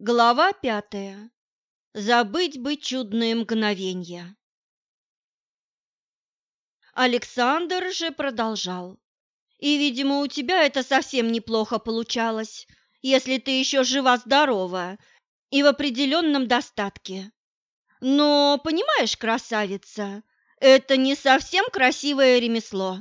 Глава пятая. Забыть бы чудные мгновенья. Александр же продолжал. И, видимо, у тебя это совсем неплохо получалось, если ты еще жива-здорова и в определенном достатке. Но, понимаешь, красавица, это не совсем красивое ремесло.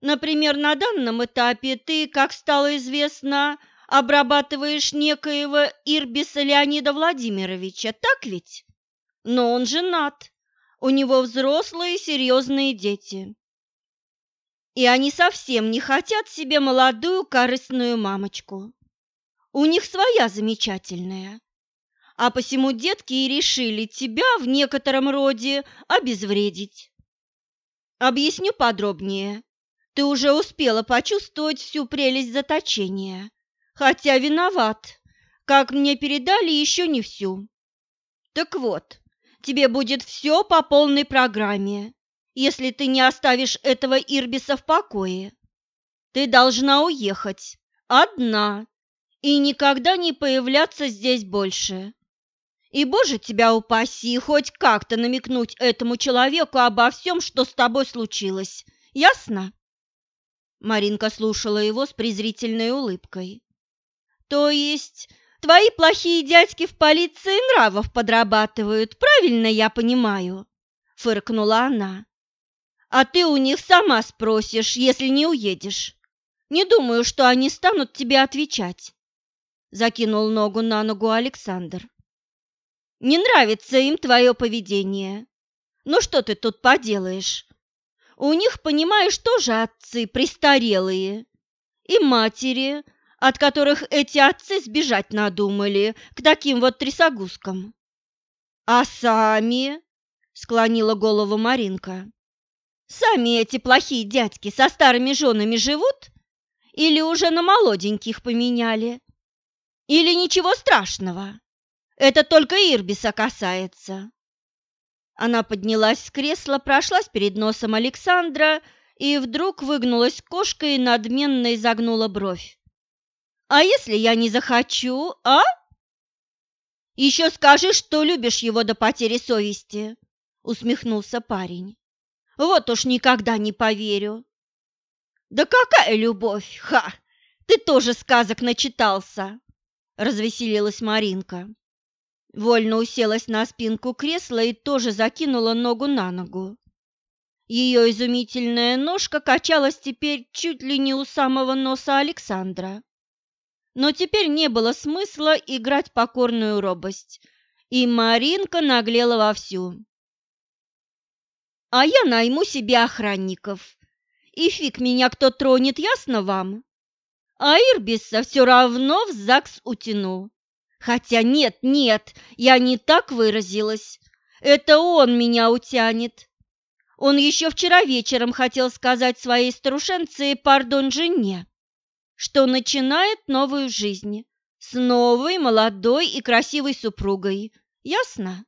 Например, на данном этапе ты, как стало известно, обрабатываешь некоего Ирбиса Леонида Владимировича, так ведь? Но он женат, у него взрослые серьезные дети. И они совсем не хотят себе молодую корыстную мамочку. У них своя замечательная. А посему детки и решили тебя в некотором роде обезвредить. Объясню подробнее. Ты уже успела почувствовать всю прелесть заточения, хотя виноват, как мне передали, еще не всю. Так вот, тебе будет все по полной программе, если ты не оставишь этого Ирбиса в покое. Ты должна уехать, одна, и никогда не появляться здесь больше. И, Боже, тебя упаси, хоть как-то намекнуть этому человеку обо всем, что с тобой случилось. Ясно?» Маринка слушала его с презрительной улыбкой. «То есть твои плохие дядьки в полиции нравов подрабатывают, правильно я понимаю?» – фыркнула она. «А ты у них сама спросишь, если не уедешь. Не думаю, что они станут тебе отвечать», – закинул ногу на ногу Александр. «Не нравится им твое поведение. Ну что ты тут поделаешь? У них, понимаешь, тоже отцы престарелые и матери, от которых эти отцы сбежать надумали к таким вот трясогузкам. А сами, склонила голову Маринка. Сами эти плохие дядьки со старыми женами живут или уже на молоденьких поменяли? Или ничего страшного? Это только Ирбиса касается. Она поднялась с кресла, прошлась перед носом Александра и вдруг выгнулась кошкой и надменно изогнула бровь. А если я не захочу, а? Еще скажи, что любишь его до потери совести, усмехнулся парень. Вот уж никогда не поверю. Да какая любовь, ха! Ты тоже сказок начитался, развеселилась Маринка. Вольно уселась на спинку кресла и тоже закинула ногу на ногу. Ее изумительная ножка качалась теперь чуть ли не у самого носа Александра. Но теперь не было смысла играть покорную робость, и Маринка наглела вовсю. «А я найму себе охранников, и фиг меня кто тронет, ясно вам? А Ирбиса все равно в ЗАГС утяну. Хотя нет, нет, я не так выразилась. Это он меня утянет. Он еще вчера вечером хотел сказать своей старушенце «пардон жене» что начинает новую жизнь с новой, молодой и красивой супругой. Ясно?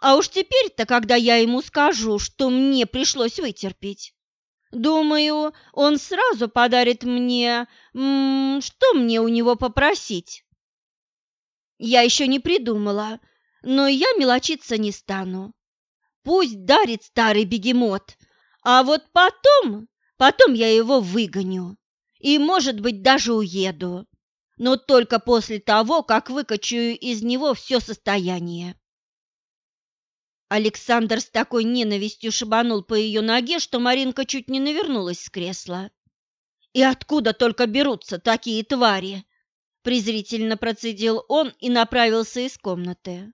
А уж теперь-то, когда я ему скажу, что мне пришлось вытерпеть, думаю, он сразу подарит мне... М -м, что мне у него попросить? Я еще не придумала, но я мелочиться не стану. Пусть дарит старый бегемот, а вот потом, потом я его выгоню и, может быть, даже уеду, но только после того, как выкачу из него все состояние. Александр с такой ненавистью шибанул по ее ноге, что Маринка чуть не навернулась с кресла. «И откуда только берутся такие твари?» презрительно процедил он и направился из комнаты.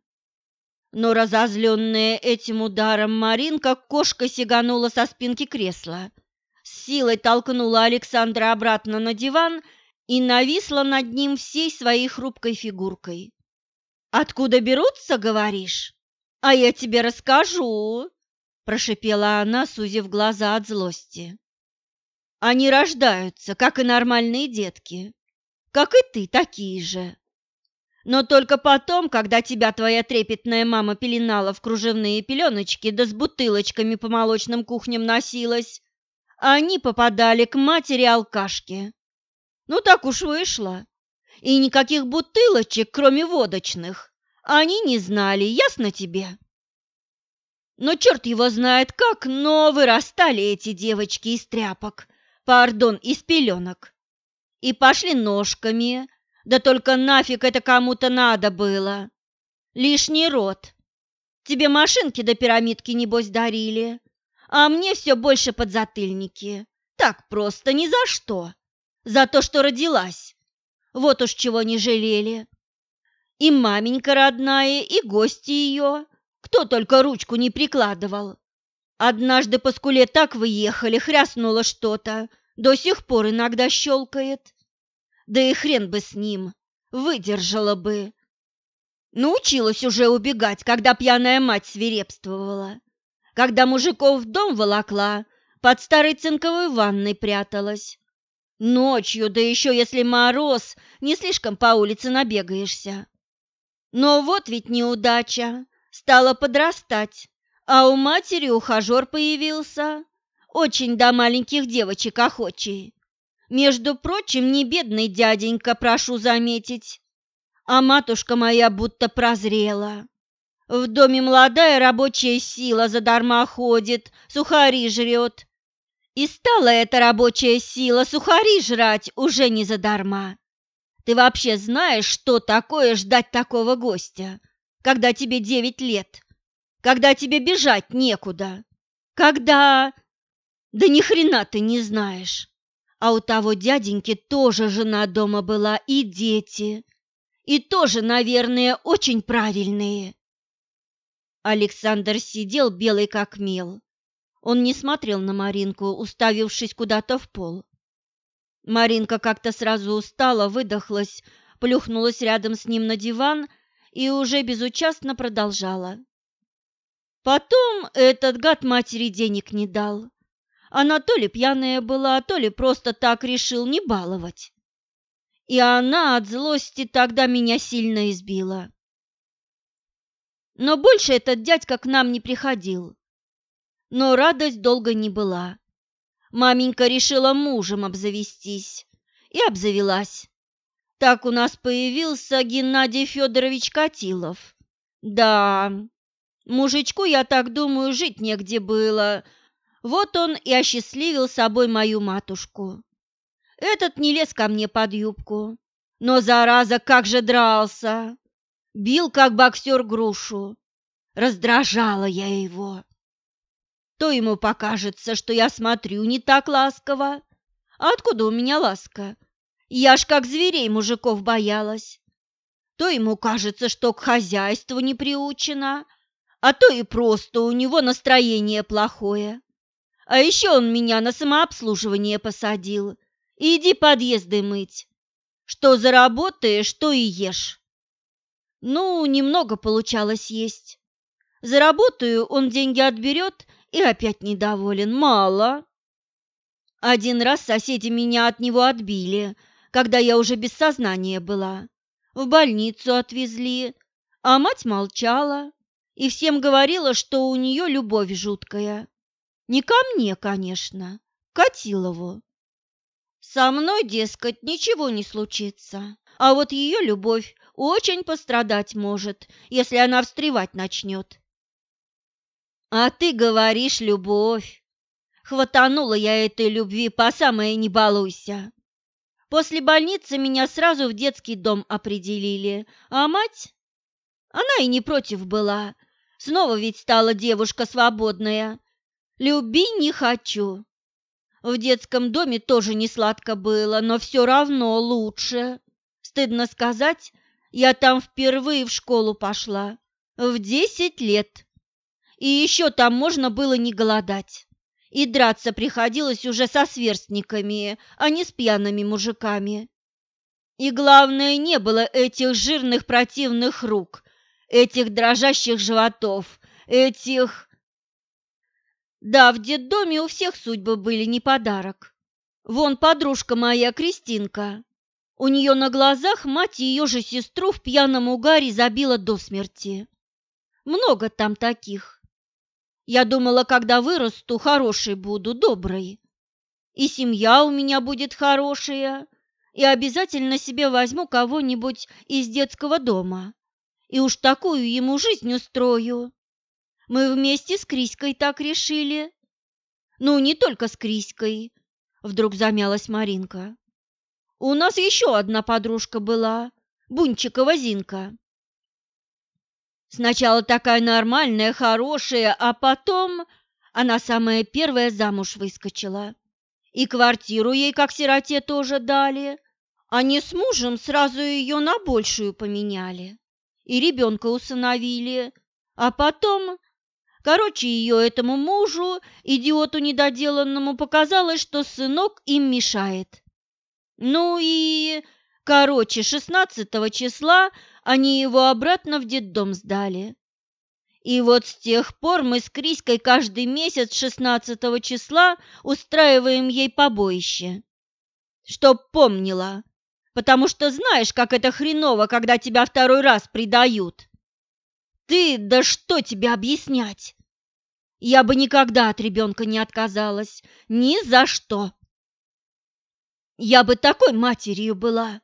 Но разозленная этим ударом Маринка кошка сиганула со спинки кресла – силой толкнула Александра обратно на диван и нависла над ним всей своей хрупкой фигуркой. «Откуда берутся, говоришь? А я тебе расскажу!» – прошипела она, сузив глаза от злости. «Они рождаются, как и нормальные детки, как и ты, такие же. Но только потом, когда тебя твоя трепетная мама пеленала в кружевные пеленочки да с бутылочками по молочным кухням носилась, они попадали к матери алкашки. Ну так уж вышло. И никаких бутылочек, кроме водочных, они не знали, ясно тебе? Но черт его знает как, но вырастали эти девочки из тряпок, пардон, из пеленок. И пошли ножками, да только нафиг это кому-то надо было. Лишний рот. Тебе машинки до пирамидки, небось, дарили, а мне все больше подзатыльники. Так просто, ни за что. За то, что родилась. Вот уж чего не жалели. И маменька родная, и гости ее. Кто только ручку не прикладывал. Однажды по скуле так выехали, хряснуло что-то. До сих пор иногда щелкает. Да и хрен бы с ним, выдержала бы. Научилась уже убегать, когда пьяная мать свирепствовала. Когда мужиков в дом волокла, под старой цинковой ванной пряталась. Ночью, да еще если мороз, не слишком по улице набегаешься. Но вот ведь неудача, стала подрастать, а у матери ухажер появился, очень до маленьких девочек охочий. Между прочим, не бедный дяденька, прошу заметить, а матушка моя будто прозрела. В доме молодая рабочая сила задарма ходит, сухари жрет. И стала эта рабочая сила сухари жрать уже не задарма. Ты вообще знаешь, что такое ждать такого гостя, когда тебе девять лет, когда тебе бежать некуда, когда... Да ни хрена ты не знаешь. А у того дяденьки тоже жена дома была и дети, и тоже, наверное, очень правильные. Александр сидел белый как мел. Он не смотрел на Маринку, уставившись куда-то в пол. Маринка как-то сразу устала, выдохлась, плюхнулась рядом с ним на диван и уже безучастно продолжала. Потом этот гад матери денег не дал. Она то ли пьяная была, то ли просто так решил не баловать. И она от злости тогда меня сильно избила. Но больше этот дядька к нам не приходил. Но радость долго не была. Маменька решила мужем обзавестись и обзавелась. Так у нас появился Геннадий Федорович Катилов. Да, мужичку, я так думаю, жить негде было. Вот он и осчастливил собой мою матушку. Этот не лез ко мне под юбку, но, зараза, как же дрался! Бил, как боксер, грушу. Раздражала я его то ему покажется, что я смотрю не так ласково. А откуда у меня ласка? Я ж как зверей мужиков боялась. То ему кажется, что к хозяйству не приучена, а то и просто у него настроение плохое. А еще он меня на самообслуживание посадил. Иди подъезды мыть. Что заработаешь, что и ешь. Ну, немного получалось есть. Заработаю, он деньги отберет и опять недоволен. Мало. Один раз соседи меня от него отбили, когда я уже без сознания была. В больницу отвезли, а мать молчала и всем говорила, что у нее любовь жуткая. Не ко мне, конечно, к Катилову. Со мной, дескать, ничего не случится, а вот ее любовь очень пострадать может, если она встревать начнет. А ты говоришь любовь. Хватанула я этой любви по самое не балуйся. После больницы меня сразу в детский дом определили, а мать? Она и не против была. Снова ведь стала девушка свободная. Люби не хочу. В детском доме тоже не сладко было, но все равно лучше. Стыдно сказать, я там впервые в школу пошла. В десять лет. И еще там можно было не голодать. И драться приходилось уже со сверстниками, а не с пьяными мужиками. И главное, не было этих жирных противных рук, этих дрожащих животов, этих... Да, в детдоме у всех судьбы были не подарок. Вон подружка моя, Кристинка. У нее на глазах мать ее же сестру в пьяном угаре забила до смерти. Много там таких. Я думала, когда вырасту, хорошей буду, доброй. И семья у меня будет хорошая, и обязательно себе возьму кого-нибудь из детского дома. И уж такую ему жизнь устрою. Мы вместе с Криськой так решили. Ну, не только с Криськой, вдруг замялась Маринка. У нас еще одна подружка была, Бунчикова Зинка. Сначала такая нормальная, хорошая, а потом она самая первая замуж выскочила. И квартиру ей, как сироте, тоже дали. Они с мужем сразу ее на большую поменяли. И ребенка усыновили. А потом... Короче, ее этому мужу, идиоту недоделанному, показалось, что сынок им мешает. Ну и... Короче, 16 числа они его обратно в детдом сдали. И вот с тех пор мы с Криськой каждый месяц 16 числа устраиваем ей побоище. Чтоб помнила, потому что знаешь, как это хреново, когда тебя второй раз предают. Ты, да что тебе объяснять? Я бы никогда от ребенка не отказалась, ни за что. Я бы такой матерью была.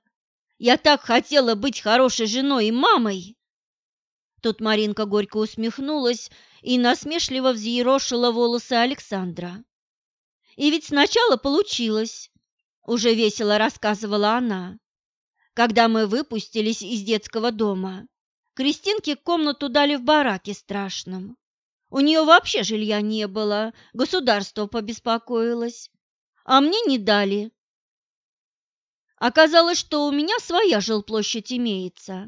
Я так хотела быть хорошей женой и мамой. Тут Маринка горько усмехнулась и насмешливо взъерошила волосы Александра. И ведь сначала получилось, уже весело рассказывала она. Когда мы выпустились из детского дома, Кристинке комнату дали в бараке страшном. У нее вообще жилья не было, государство побеспокоилось, а мне не дали, Оказалось, что у меня своя жилплощадь имеется.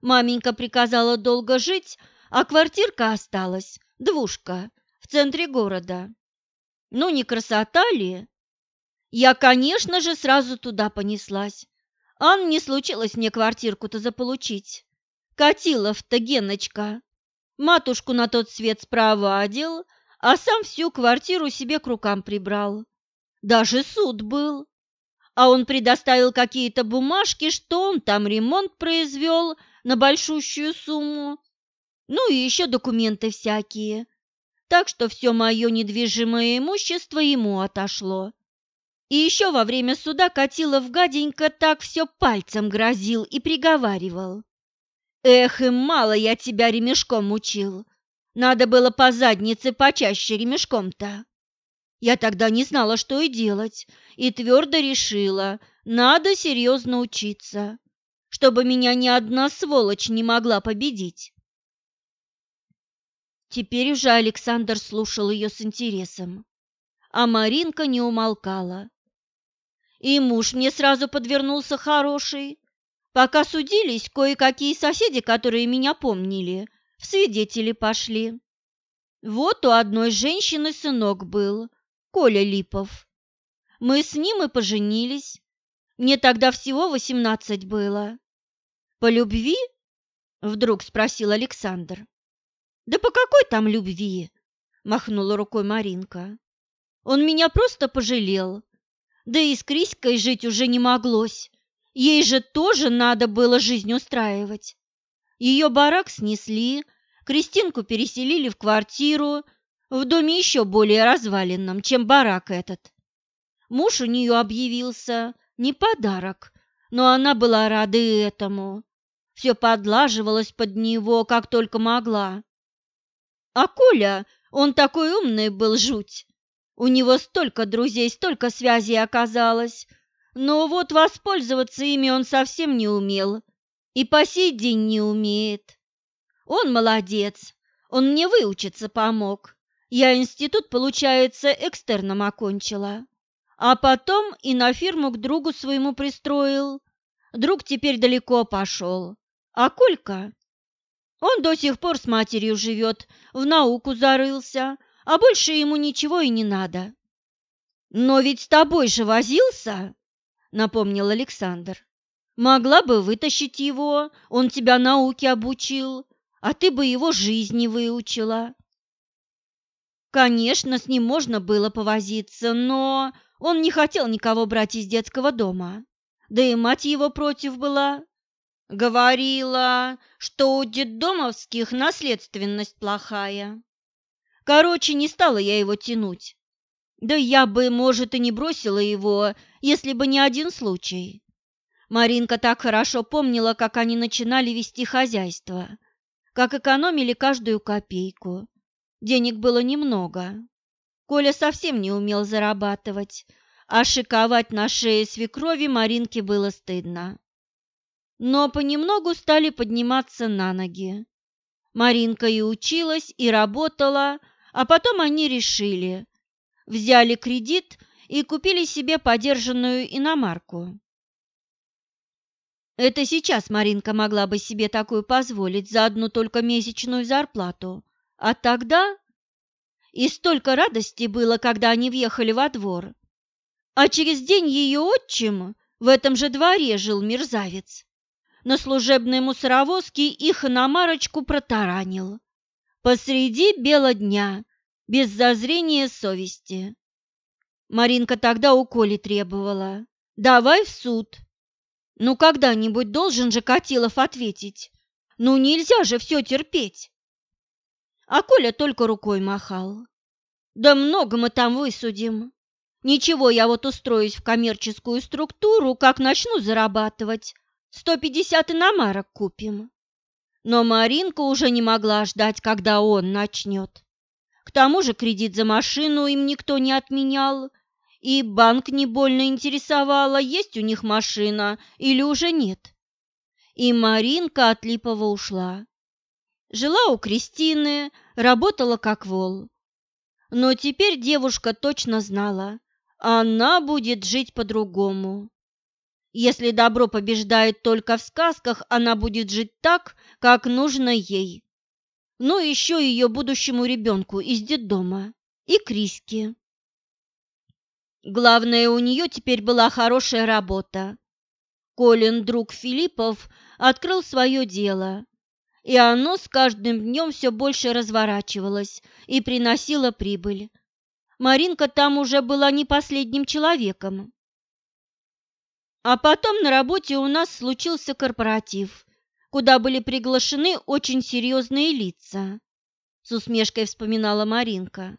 Маменька приказала долго жить, а квартирка осталась, двушка, в центре города. Ну, не красота ли? Я, конечно же, сразу туда понеслась. Ан не случилось мне квартирку-то заполучить. Катилов-то Геночка. Матушку на тот свет спровадил, а сам всю квартиру себе к рукам прибрал. Даже суд был а он предоставил какие-то бумажки, что он там ремонт произвел на большущую сумму, ну и еще документы всякие. Так что все мое недвижимое имущество ему отошло. И еще во время суда Катилов гаденько так все пальцем грозил и приговаривал. «Эх, и мало я тебя ремешком учил. Надо было по заднице почаще ремешком-то». Я тогда не знала, что и делать, и твердо решила, надо серьезно учиться, чтобы меня ни одна сволочь не могла победить. Теперь уже Александр слушал ее с интересом, а Маринка не умолкала. И муж мне сразу подвернулся хороший. Пока судились, кое-какие соседи, которые меня помнили, в свидетели пошли. Вот у одной женщины сынок был – Коля Липов. Мы с ним и поженились. Мне тогда всего восемнадцать было. По любви? Вдруг спросил Александр. Да по какой там любви? Махнула рукой Маринка. Он меня просто пожалел. Да и с Криськой жить уже не моглось. Ей же тоже надо было жизнь устраивать. Ее барак снесли, Кристинку переселили в квартиру, в доме еще более разваленном, чем барак этот. Муж у нее объявился, не подарок, но она была рада этому. Все подлаживалось под него, как только могла. А Коля, он такой умный был, жуть. У него столько друзей, столько связей оказалось, но вот воспользоваться ими он совсем не умел и по сей день не умеет. Он молодец, он мне выучиться помог. Я институт, получается, экстерном окончила, а потом и на фирму к другу своему пристроил. Друг теперь далеко пошел. А Колька? Он до сих пор с матерью живет, в науку зарылся, а больше ему ничего и не надо. Но ведь с тобой же возился, напомнил Александр. Могла бы вытащить его, он тебя науке обучил, а ты бы его жизни выучила. Конечно, с ним можно было повозиться, но он не хотел никого брать из детского дома. Да и мать его против была. Говорила, что у детдомовских наследственность плохая. Короче, не стала я его тянуть. Да я бы, может, и не бросила его, если бы не один случай. Маринка так хорошо помнила, как они начинали вести хозяйство, как экономили каждую копейку. Денег было немного. Коля совсем не умел зарабатывать, а шиковать на шее свекрови Маринке было стыдно. Но понемногу стали подниматься на ноги. Маринка и училась, и работала, а потом они решили. Взяли кредит и купили себе подержанную иномарку. Это сейчас Маринка могла бы себе такую позволить за одну только месячную зарплату. А тогда... И столько радости было, когда они въехали во двор. А через день ее отчим в этом же дворе жил мерзавец. На служебной мусоровозке их иномарочку протаранил. Посреди бела дня, без зазрения совести. Маринка тогда у Коли требовала. «Давай в суд, ну, когда-нибудь должен же Катилов ответить. Ну, нельзя же все терпеть. А Коля только рукой махал. Да много мы там высудим. Ничего, я вот устроюсь в коммерческую структуру, как начну зарабатывать. Сто пятьдесят иномарок купим. Но Маринка уже не могла ждать, когда он начнет. К тому же кредит за машину им никто не отменял, и банк не больно интересовало, есть у них машина или уже нет. И Маринка от Липова ушла. Жила у Кристины, работала как вол. Но теперь девушка точно знала, она будет жить по-другому. Если добро побеждает только в сказках, она будет жить так, как нужно ей. Ну, еще ее будущему ребенку из детдома и Криске. Главное, у нее теперь была хорошая работа. Колин, друг Филиппов, открыл свое дело, и оно с каждым днем все больше разворачивалось и приносило прибыль. Маринка там уже была не последним человеком. А потом на работе у нас случился корпоратив, куда были приглашены очень серьезные лица, с усмешкой вспоминала Маринка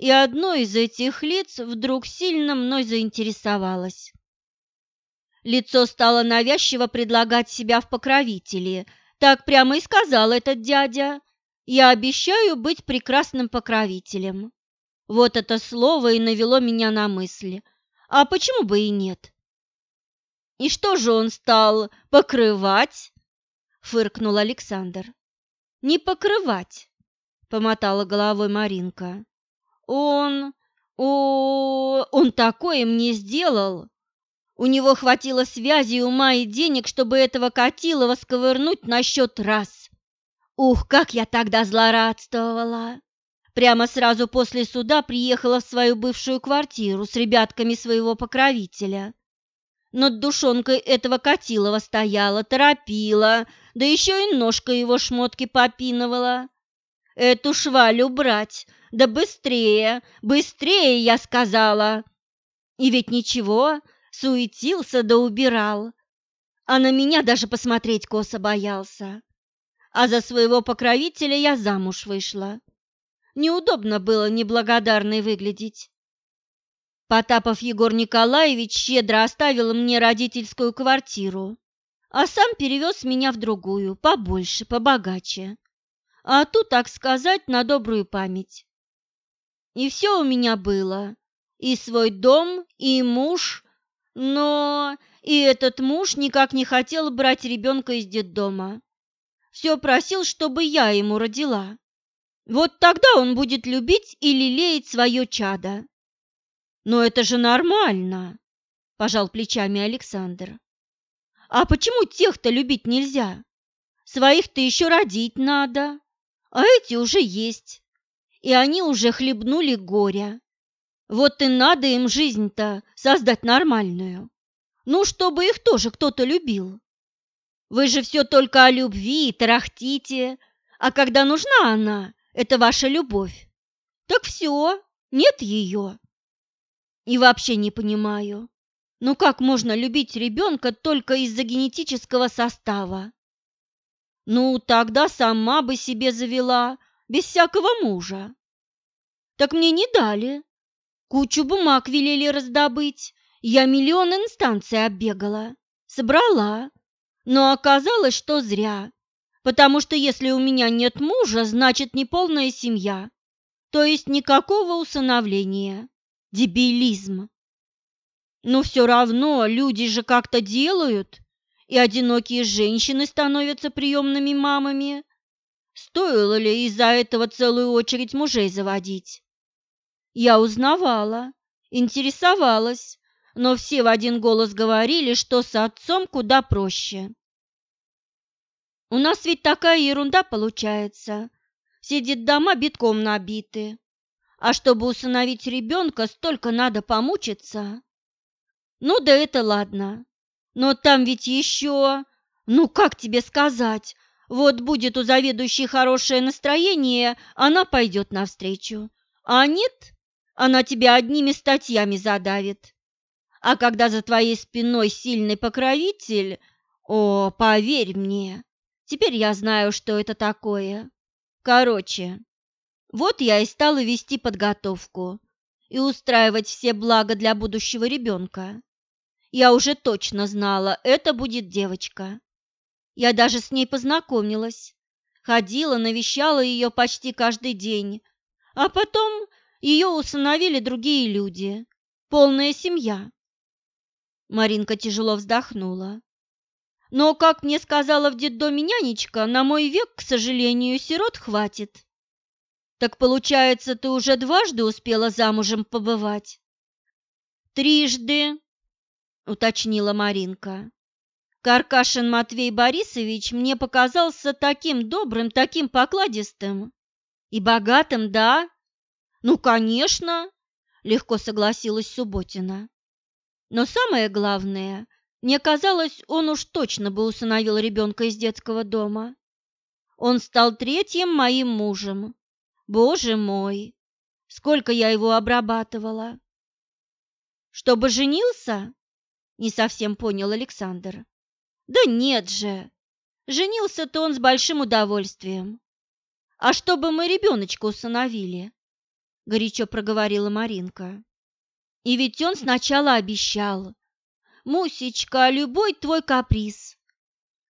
и одно из этих лиц вдруг сильно мной заинтересовалось. Лицо стало навязчиво предлагать себя в покровители. Так прямо и сказал этот дядя. Я обещаю быть прекрасным покровителем. Вот это слово и навело меня на мысли. А почему бы и нет? И что же он стал покрывать? Фыркнул Александр. Не покрывать, помотала головой Маринка. Он... О, он такое мне сделал! У него хватило связи, ума и денег, чтобы этого Катилова сковырнуть на счет раз. Ух, как я тогда злорадствовала! Прямо сразу после суда приехала в свою бывшую квартиру с ребятками своего покровителя. Над душонкой этого Катилова стояла, торопила, да еще и ножка его шмотки попинывала. Эту швалю брать, да быстрее, быстрее, я сказала. И ведь ничего, суетился да убирал. А на меня даже посмотреть косо боялся. А за своего покровителя я замуж вышла. Неудобно было неблагодарной выглядеть. Потапов Егор Николаевич щедро оставил мне родительскую квартиру, а сам перевез меня в другую, побольше, побогаче. А ту, так сказать, на добрую память. И все у меня было. И свой дом, и муж. Но и этот муж никак не хотел брать ребенка из детдома. Все просил, чтобы я ему родила. Вот тогда он будет любить и лелеять свое чадо. Но это же нормально, пожал плечами Александр. А почему тех-то любить нельзя? Своих-то еще родить надо, а эти уже есть и они уже хлебнули горя. Вот и надо им жизнь-то создать нормальную. Ну, чтобы их тоже кто-то любил. Вы же все только о любви и тарахтите, а когда нужна она, это ваша любовь. Так все, нет ее. И вообще не понимаю, ну как можно любить ребенка только из-за генетического состава? Ну, тогда сама бы себе завела, без всякого мужа. Так мне не дали. Кучу бумаг велели раздобыть. Я миллион инстанций оббегала. Собрала, но оказалось, что зря, потому что если у меня нет мужа, значит неполная семья, то есть никакого усыновления. Дебилизм. Но все равно люди же как-то делают, и одинокие женщины становятся приемными мамами. Стоило ли из-за этого целую очередь мужей заводить? Я узнавала, интересовалась, но все в один голос говорили, что с отцом куда проще. У нас ведь такая ерунда получается. Все детдома битком набиты. А чтобы усыновить ребенка, столько надо помучиться. Ну да это ладно. Но там ведь еще... Ну как тебе сказать? Вот будет у заведующей хорошее настроение, она пойдет навстречу. А нет, она тебя одними статьями задавит. А когда за твоей спиной сильный покровитель, о, поверь мне, теперь я знаю, что это такое. Короче, вот я и стала вести подготовку и устраивать все блага для будущего ребенка. Я уже точно знала, это будет девочка. Я даже с ней познакомилась. Ходила, навещала ее почти каждый день. А потом ее усыновили другие люди. Полная семья. Маринка тяжело вздохнула. Но, как мне сказала в детдоме нянечка, на мой век, к сожалению, сирот хватит. Так получается, ты уже дважды успела замужем побывать? Трижды, уточнила Маринка. Каркашин Матвей Борисович мне показался таким добрым, таким покладистым. И богатым, да? Ну, конечно, легко согласилась Субботина. Но самое главное, мне казалось, он уж точно бы усыновил ребенка из детского дома. Он стал третьим моим мужем. Боже мой, сколько я его обрабатывала. Чтобы женился? Не совсем понял Александр. Да нет же. Женился-то он с большим удовольствием. А чтобы мы ребеночка усыновили, горячо проговорила Маринка. И ведь он сначала обещал. Мусечка, любой твой каприз.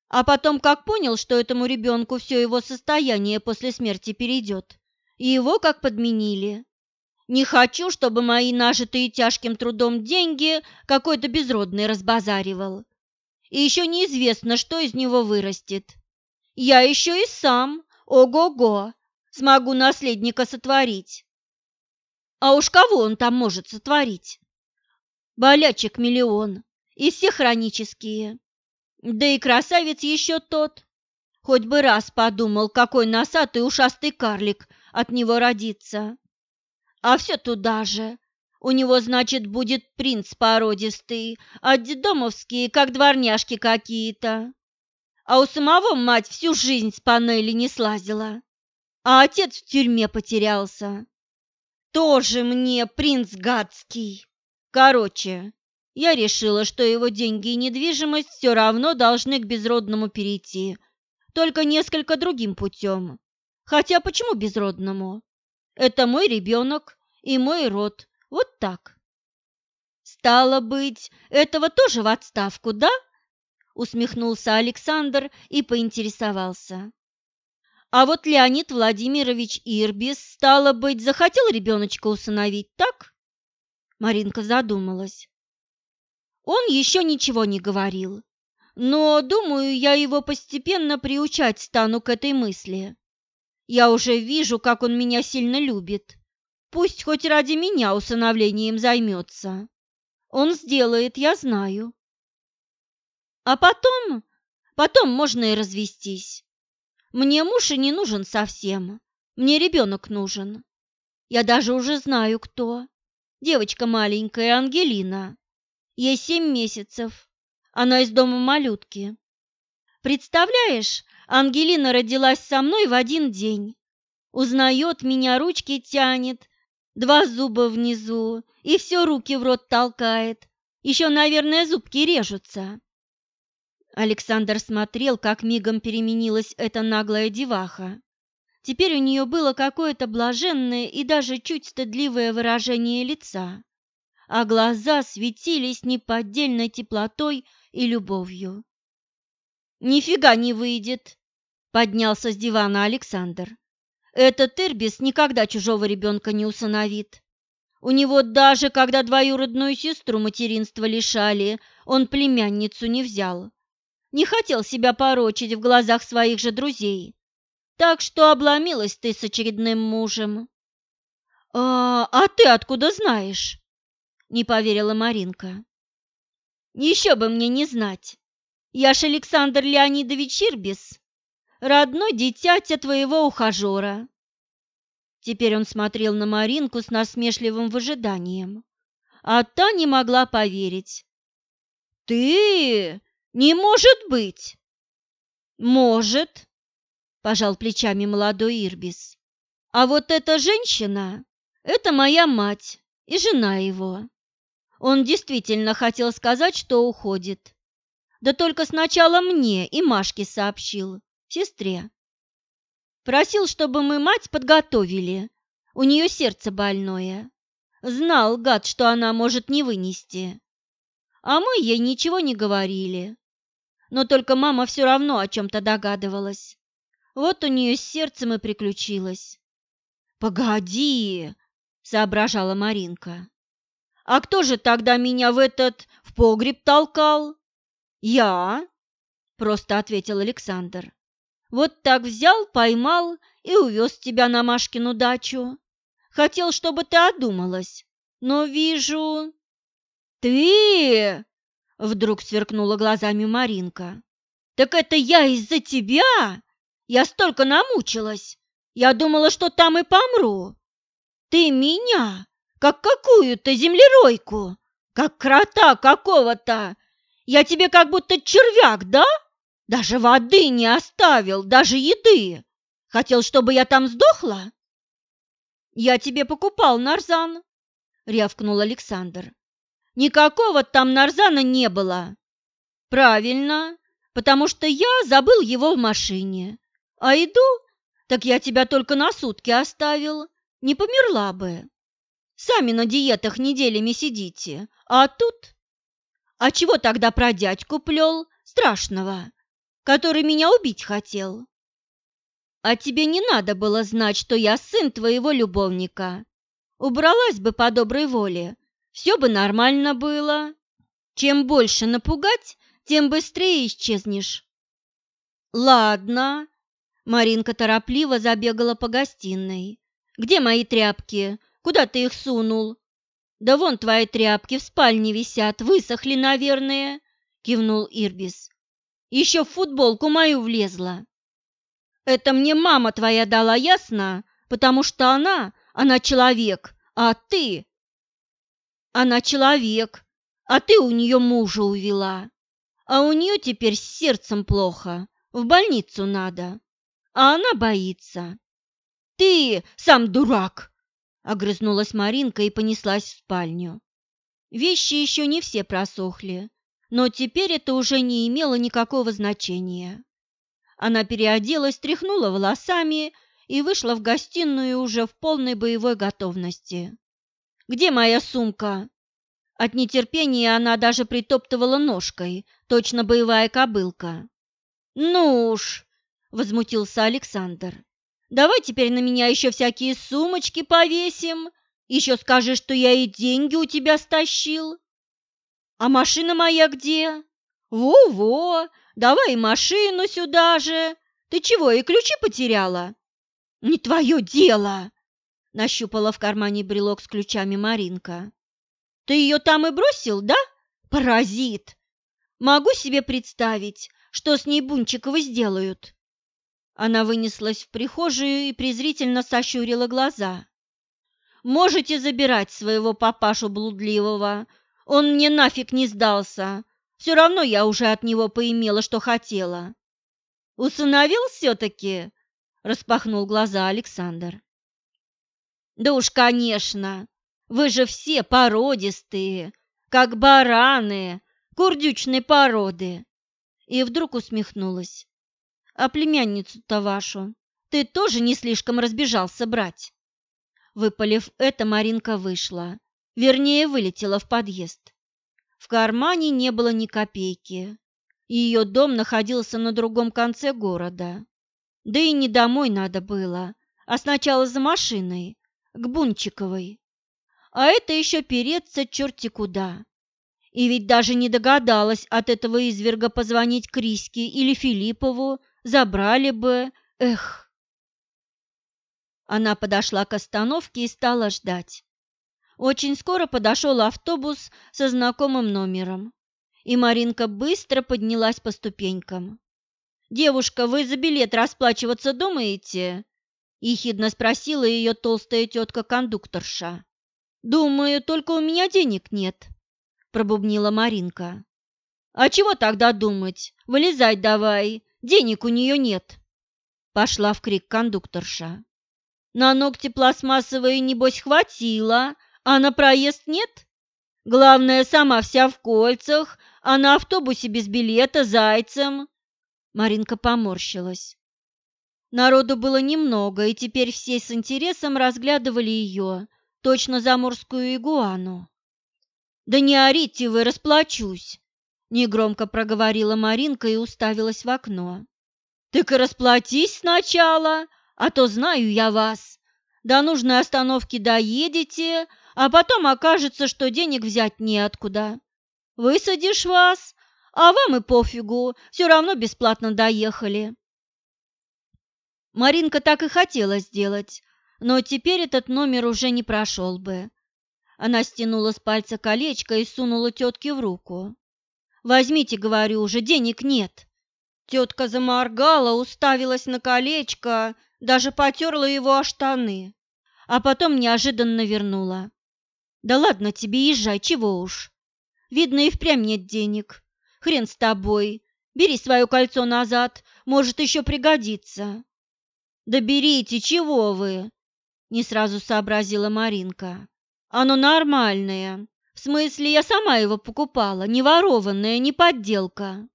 А потом, как понял, что этому ребенку все его состояние после смерти перейдет, и его как подменили. Не хочу, чтобы мои нажитые тяжким трудом деньги какой-то безродный разбазаривал. И еще неизвестно, что из него вырастет. Я еще и сам, ого-го, смогу наследника сотворить. А уж кого он там может сотворить? Болячек миллион, и все хронические. Да и красавец еще тот. Хоть бы раз подумал, какой носатый ушастый карлик от него родится. А все туда же. У него, значит, будет принц породистый, а дедомовские, как дворняжки какие-то. А у самого мать всю жизнь с панели не слазила, а отец в тюрьме потерялся. Тоже мне принц гадский. Короче, я решила, что его деньги и недвижимость все равно должны к безродному перейти, только несколько другим путем. Хотя почему безродному? Это мой ребенок и мой род. Вот так. Стало быть, этого тоже в отставку, да? Усмехнулся Александр и поинтересовался. А вот Леонид Владимирович Ирбис, стало быть, захотел ребеночка усыновить, так? Маринка задумалась. Он еще ничего не говорил, но, думаю, я его постепенно приучать стану к этой мысли. Я уже вижу, как он меня сильно любит. Пусть хоть ради меня усыновлением займется. Он сделает, я знаю. А потом, потом можно и развестись. Мне муж и не нужен совсем. Мне ребенок нужен. Я даже уже знаю, кто. Девочка маленькая, Ангелина. Ей семь месяцев. Она из дома малютки. Представляешь, Ангелина родилась со мной в один день. Узнает меня, ручки тянет, два зуба внизу, и все руки в рот толкает. Еще, наверное, зубки режутся. Александр смотрел, как мигом переменилась эта наглая деваха. Теперь у нее было какое-то блаженное и даже чуть стыдливое выражение лица, а глаза светились неподдельной теплотой и любовью. «Нифига не выйдет!» – поднялся с дивана Александр. «Этот Ирбис никогда чужого ребенка не усыновит. У него даже, когда двоюродную сестру материнства лишали, он племянницу не взял. Не хотел себя порочить в глазах своих же друзей. Так что обломилась ты с очередным мужем. «А, а ты откуда знаешь?» – не поверила Маринка. «Еще бы мне не знать. Я ж Александр Леонидович Ирбис, родной дитятя твоего ухажера. Теперь он смотрел на Маринку с насмешливым выжиданием, а та не могла поверить. «Ты? Не может быть!» «Может», – пожал плечами молодой Ирбис. «А вот эта женщина – это моя мать и жена его». Он действительно хотел сказать, что уходит. Да только сначала мне и Машке сообщил, сестре. Просил, чтобы мы мать подготовили. У нее сердце больное. Знал, гад, что она может не вынести. А мы ей ничего не говорили. Но только мама все равно о чем-то догадывалась. Вот у нее с сердцем и приключилось. «Погоди!» – соображала Маринка. «А кто же тогда меня в этот, в погреб толкал?» «Я?» – просто ответил Александр. Вот так взял, поймал и увез тебя на Машкину дачу. Хотел, чтобы ты одумалась, но вижу... Ты! Вдруг сверкнула глазами Маринка. Так это я из-за тебя? Я столько намучилась. Я думала, что там и помру. Ты меня, как какую-то землеройку, как крота какого-то. Я тебе как будто червяк, да? Даже воды не оставил, даже еды. Хотел, чтобы я там сдохла? Я тебе покупал нарзан, рявкнул Александр. Никакого там нарзана не было. Правильно, потому что я забыл его в машине. А иду, так я тебя только на сутки оставил, не померла бы. Сами на диетах неделями сидите, а тут... А чего тогда про дядьку плел? Страшного который меня убить хотел. А тебе не надо было знать, что я сын твоего любовника. Убралась бы по доброй воле, все бы нормально было. Чем больше напугать, тем быстрее исчезнешь. Ладно. Маринка торопливо забегала по гостиной. Где мои тряпки? Куда ты их сунул? Да вон твои тряпки в спальне висят, высохли, наверное, кивнул Ирбис. Еще в футболку мою влезла. Это мне мама твоя дала, ясно? Потому что она, она человек, а ты... Она человек, а ты у нее мужа увела. А у нее теперь с сердцем плохо, в больницу надо. А она боится. Ты сам дурак! Огрызнулась Маринка и понеслась в спальню. Вещи еще не все просохли, но теперь это уже не имело никакого значения. Она переоделась, тряхнула волосами и вышла в гостиную уже в полной боевой готовности. «Где моя сумка?» От нетерпения она даже притоптывала ножкой, точно боевая кобылка. «Ну уж!» – возмутился Александр. «Давай теперь на меня еще всякие сумочки повесим. Еще скажи, что я и деньги у тебя стащил». А машина моя где? Во-во, давай машину сюда же. Ты чего, и ключи потеряла? Не твое дело, нащупала в кармане брелок с ключами Маринка. Ты ее там и бросил, да? Паразит! Могу себе представить, что с ней Бунчиковы сделают. Она вынеслась в прихожую и презрительно сощурила глаза. «Можете забирать своего папашу блудливого, он мне нафиг не сдался. Все равно я уже от него поимела, что хотела. Усыновил все-таки? Распахнул глаза Александр. Да уж, конечно. Вы же все породистые, как бараны, курдючной породы. И вдруг усмехнулась. А племянницу-то вашу ты тоже не слишком разбежался брать. Выпалив это, Маринка вышла вернее, вылетела в подъезд. В кармане не было ни копейки. Ее дом находился на другом конце города. Да и не домой надо было, а сначала за машиной, к Бунчиковой. А это еще переться черти куда. И ведь даже не догадалась от этого изверга позвонить Криське или Филиппову, забрали бы, эх. Она подошла к остановке и стала ждать. Очень скоро подошел автобус со знакомым номером, и Маринка быстро поднялась по ступенькам. «Девушка, вы за билет расплачиваться думаете?» – ехидно спросила ее толстая тетка-кондукторша. «Думаю, только у меня денег нет», – пробубнила Маринка. «А чего тогда думать? Вылезай давай, денег у нее нет!» Пошла в крик кондукторша. «На ногти пластмассовые, небось, хватило, а на проезд нет? Главное, сама вся в кольцах, а на автобусе без билета зайцем. Маринка поморщилась. Народу было немного, и теперь все с интересом разглядывали ее, точно заморскую игуану. «Да не орите вы, расплачусь!» – негромко проговорила Маринка и уставилась в окно. «Так и расплатись сначала, а то знаю я вас. До нужной остановки доедете, а потом окажется, что денег взять неоткуда. Высадишь вас, а вам и пофигу, все равно бесплатно доехали. Маринка так и хотела сделать, но теперь этот номер уже не прошел бы. Она стянула с пальца колечко и сунула тетке в руку. «Возьмите, говорю, уже денег нет». Тетка заморгала, уставилась на колечко, даже потерла его о штаны, а потом неожиданно вернула. Да ладно тебе, езжай, чего уж. Видно, и впрямь нет денег. Хрен с тобой. Бери свое кольцо назад, может, еще пригодится. Да берите, чего вы? Не сразу сообразила Маринка. Оно нормальное. В смысле, я сама его покупала, не ворованное, не подделка.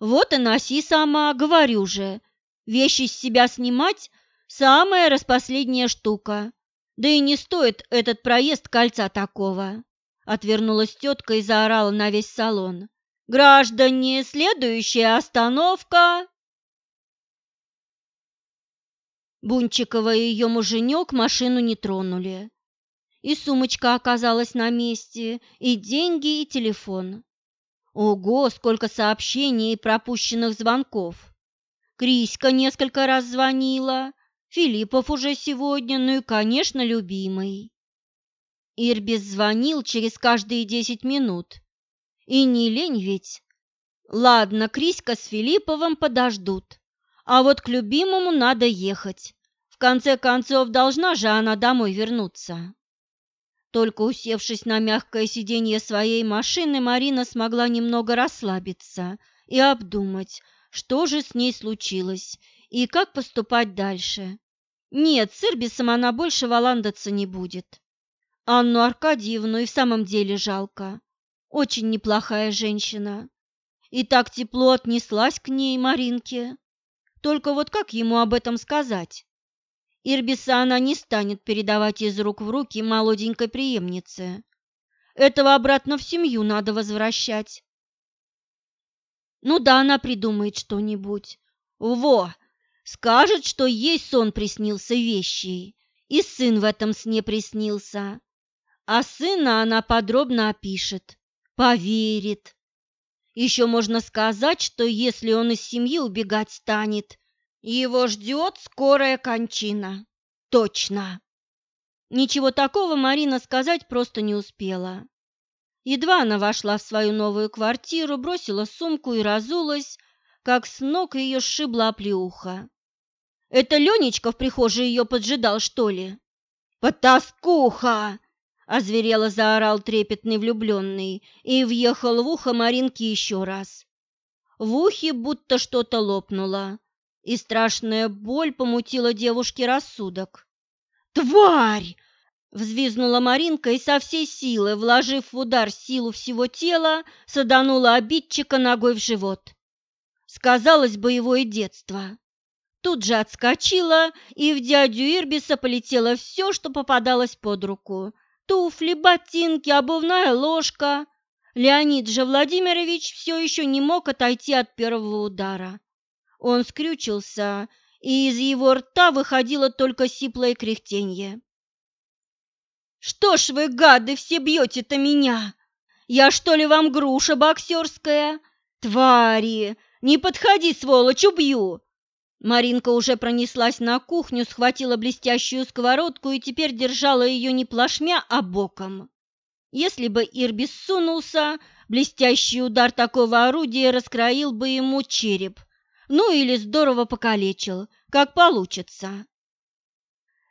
Вот и носи сама, говорю же. Вещи с себя снимать – самая распоследняя штука. Да и не стоит этот проезд кольца такого. Отвернулась тетка и заорала на весь салон. Граждане, следующая остановка. Бунчикова и ее муженек машину не тронули. И сумочка оказалась на месте, и деньги, и телефон. Ого, сколько сообщений и пропущенных звонков. Криська несколько раз звонила, Филиппов уже сегодня, ну и, конечно, любимый. Ирбис звонил через каждые десять минут. И не лень ведь. Ладно, Криська с Филипповым подождут. А вот к любимому надо ехать. В конце концов, должна же она домой вернуться. Только усевшись на мягкое сиденье своей машины, Марина смогла немного расслабиться и обдумать, что же с ней случилось и как поступать дальше. Нет, с Ирбисом она больше валандаться не будет. Анну Аркадьевну и в самом деле жалко. Очень неплохая женщина. И так тепло отнеслась к ней Маринке. Только вот как ему об этом сказать? Ирбиса она не станет передавать из рук в руки молоденькой преемнице. Этого обратно в семью надо возвращать. Ну да, она придумает что-нибудь. Во, Скажет, что ей сон приснился вещий, и сын в этом сне приснился. А сына она подробно опишет, поверит. Еще можно сказать, что если он из семьи убегать станет, его ждет скорая кончина. Точно. Ничего такого Марина сказать просто не успела. Едва она вошла в свою новую квартиру, бросила сумку и разулась, как с ног ее сшибла оплеуха. Это Ленечка в прихожей ее поджидал, что ли? Потаскуха! Озверело заорал трепетный влюбленный и въехал в ухо Маринки еще раз. В ухе будто что-то лопнуло, и страшная боль помутила девушке рассудок. «Тварь!» — взвизгнула Маринка и со всей силы, вложив в удар силу всего тела, саданула обидчика ногой в живот. Сказалось боевое детство тут же отскочила, и в дядю Ирбиса полетело все, что попадалось под руку. Туфли, ботинки, обувная ложка. Леонид же Владимирович все еще не мог отойти от первого удара. Он скрючился, и из его рта выходило только сиплое кряхтенье. «Что ж вы, гады, все бьете-то меня? Я что ли вам груша боксерская? Твари! Не подходи, сволочь, убью!» Маринка уже пронеслась на кухню, схватила блестящую сковородку и теперь держала ее не плашмя, а боком. Если бы Ирбис сунулся, блестящий удар такого орудия раскроил бы ему череп, ну или здорово покалечил, как получится.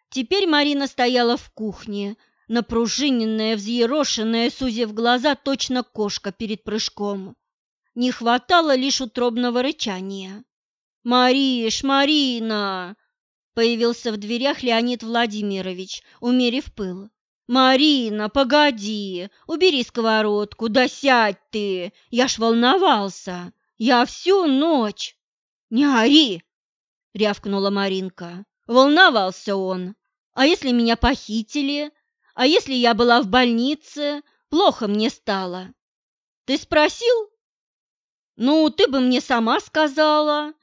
Теперь Марина стояла в кухне, напружиненная, взъерошенная, сузив глаза, точно кошка перед прыжком. Не хватало лишь утробного рычания. «Мариш, Марина!» Появился в дверях Леонид Владимирович, умерив пыл. «Марина, погоди! Убери сковородку, да сядь ты! Я ж волновался! Я всю ночь!» «Не ори!» — рявкнула Маринка. «Волновался он. А если меня похитили? А если я была в больнице? Плохо мне стало. Ты спросил?» «Ну, ты бы мне сама сказала!»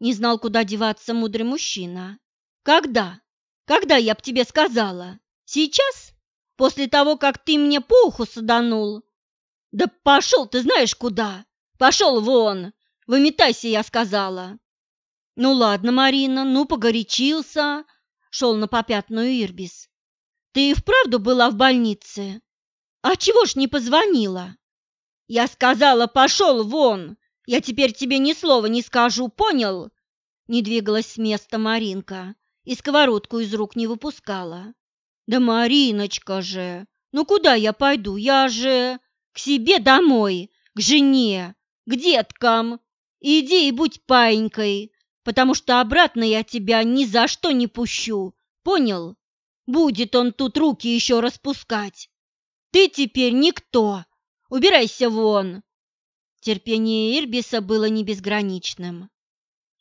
Не знал, куда деваться мудрый мужчина. Когда? Когда я б тебе сказала? Сейчас? После того, как ты мне по уху саданул? Да пошел ты знаешь куда? Пошел вон! Выметайся, я сказала. Ну ладно, Марина, ну погорячился, шел на попятную Ирбис. Ты и вправду была в больнице? А чего ж не позвонила? Я сказала, пошел вон! Я теперь тебе ни слова не скажу, понял? Не двигалась с места Маринка и сковородку из рук не выпускала. Да Мариночка же, ну куда я пойду? Я же к себе домой, к жене, к деткам. Иди и будь паинькой, потому что обратно я тебя ни за что не пущу. Понял? Будет он тут руки еще распускать. Ты теперь никто. Убирайся вон. Терпение Ирбиса было не безграничным.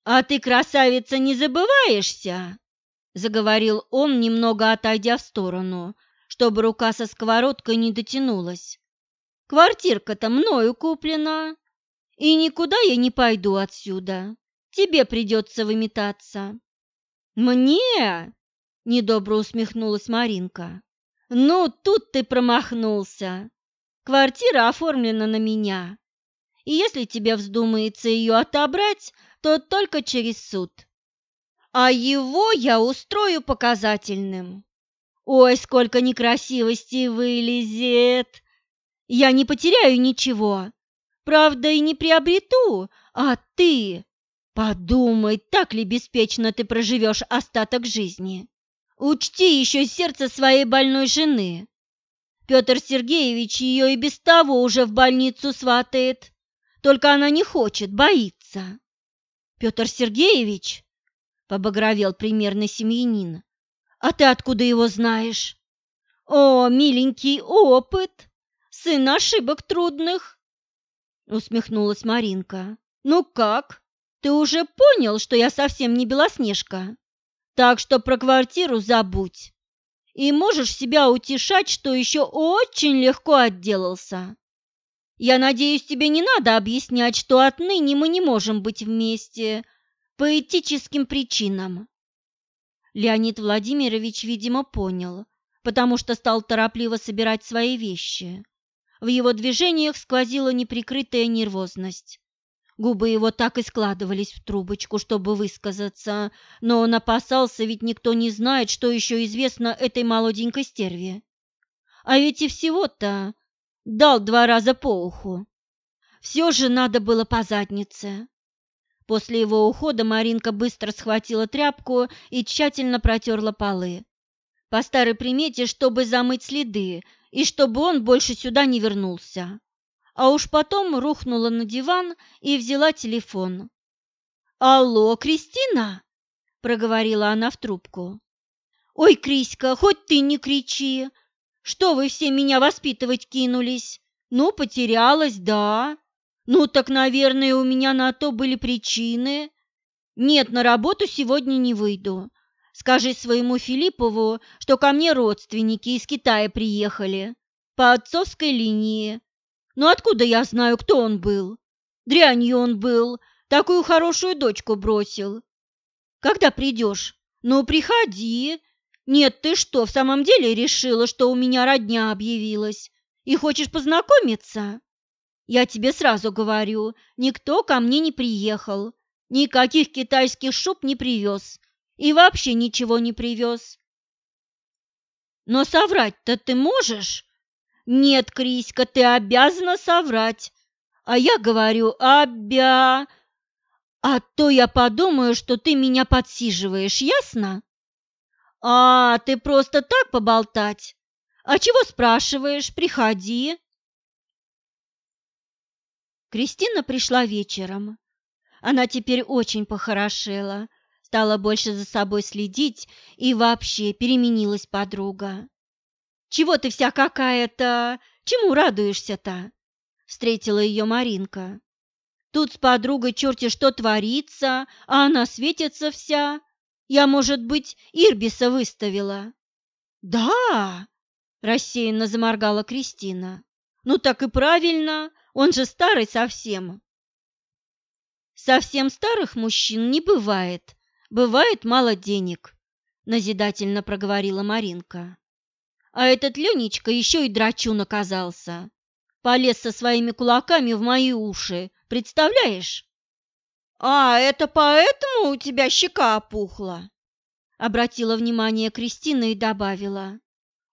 «А ты, красавица, не забываешься?» – заговорил он, немного отойдя в сторону, чтобы рука со сковородкой не дотянулась. «Квартирка-то мною куплена, и никуда я не пойду отсюда. Тебе придется выметаться». «Мне?» – недобро усмехнулась Маринка. «Ну, тут ты промахнулся. Квартира оформлена на меня и если тебе вздумается ее отобрать, то только через суд. А его я устрою показательным. Ой, сколько некрасивости вылезет! Я не потеряю ничего, правда, и не приобрету, а ты... Подумай, так ли беспечно ты проживешь остаток жизни. Учти еще сердце своей больной жены. Петр Сергеевич ее и без того уже в больницу сватает. Только она не хочет, боится. Петр Сергеевич, побагровел примерный семьянин, а ты откуда его знаешь? О, миленький опыт, сын ошибок трудных, усмехнулась Маринка. Ну как? Ты уже понял, что я совсем не Белоснежка? Так что про квартиру забудь. И можешь себя утешать, что еще очень легко отделался. Я надеюсь, тебе не надо объяснять, что отныне мы не можем быть вместе по этическим причинам. Леонид Владимирович, видимо, понял, потому что стал торопливо собирать свои вещи. В его движениях сквозила неприкрытая нервозность. Губы его так и складывались в трубочку, чтобы высказаться, но он опасался, ведь никто не знает, что еще известно этой молоденькой стерве. А ведь и всего-то дал два раза по уху. Все же надо было по заднице. После его ухода Маринка быстро схватила тряпку и тщательно протерла полы. По старой примете, чтобы замыть следы, и чтобы он больше сюда не вернулся. А уж потом рухнула на диван и взяла телефон. «Алло, Кристина?» – проговорила она в трубку. «Ой, Криська, хоть ты не кричи, что вы все меня воспитывать кинулись? Ну, потерялась, да. Ну, так, наверное, у меня на то были причины. Нет, на работу сегодня не выйду. Скажи своему Филиппову, что ко мне родственники из Китая приехали. По отцовской линии. Ну откуда я знаю, кто он был? Дрянью он был, такую хорошую дочку бросил. Когда придешь? Ну, приходи. Нет, ты что, в самом деле решила, что у меня родня объявилась и хочешь познакомиться? Я тебе сразу говорю, никто ко мне не приехал, никаких китайских шуб не привез и вообще ничего не привез. Но соврать-то ты можешь? Нет, Криська, ты обязана соврать. А я говорю, обя... А то я подумаю, что ты меня подсиживаешь, ясно? А, ты просто так поболтать? А чего спрашиваешь? Приходи. Кристина пришла вечером. Она теперь очень похорошела, стала больше за собой следить и вообще переменилась подруга. «Чего ты вся какая-то? Чему радуешься-то?» – встретила ее Маринка. «Тут с подругой черти что творится, а она светится вся. Я, может быть, Ирбиса выставила». «Да!» – рассеянно заморгала Кристина. «Ну так и правильно, он же старый совсем». «Совсем старых мужчин не бывает, бывает мало денег», – назидательно проговорила Маринка. «А этот Ленечка еще и драчун оказался. Полез со своими кулаками в мои уши, представляешь?» «А, это поэтому у тебя щека опухла?» Обратила внимание Кристина и добавила.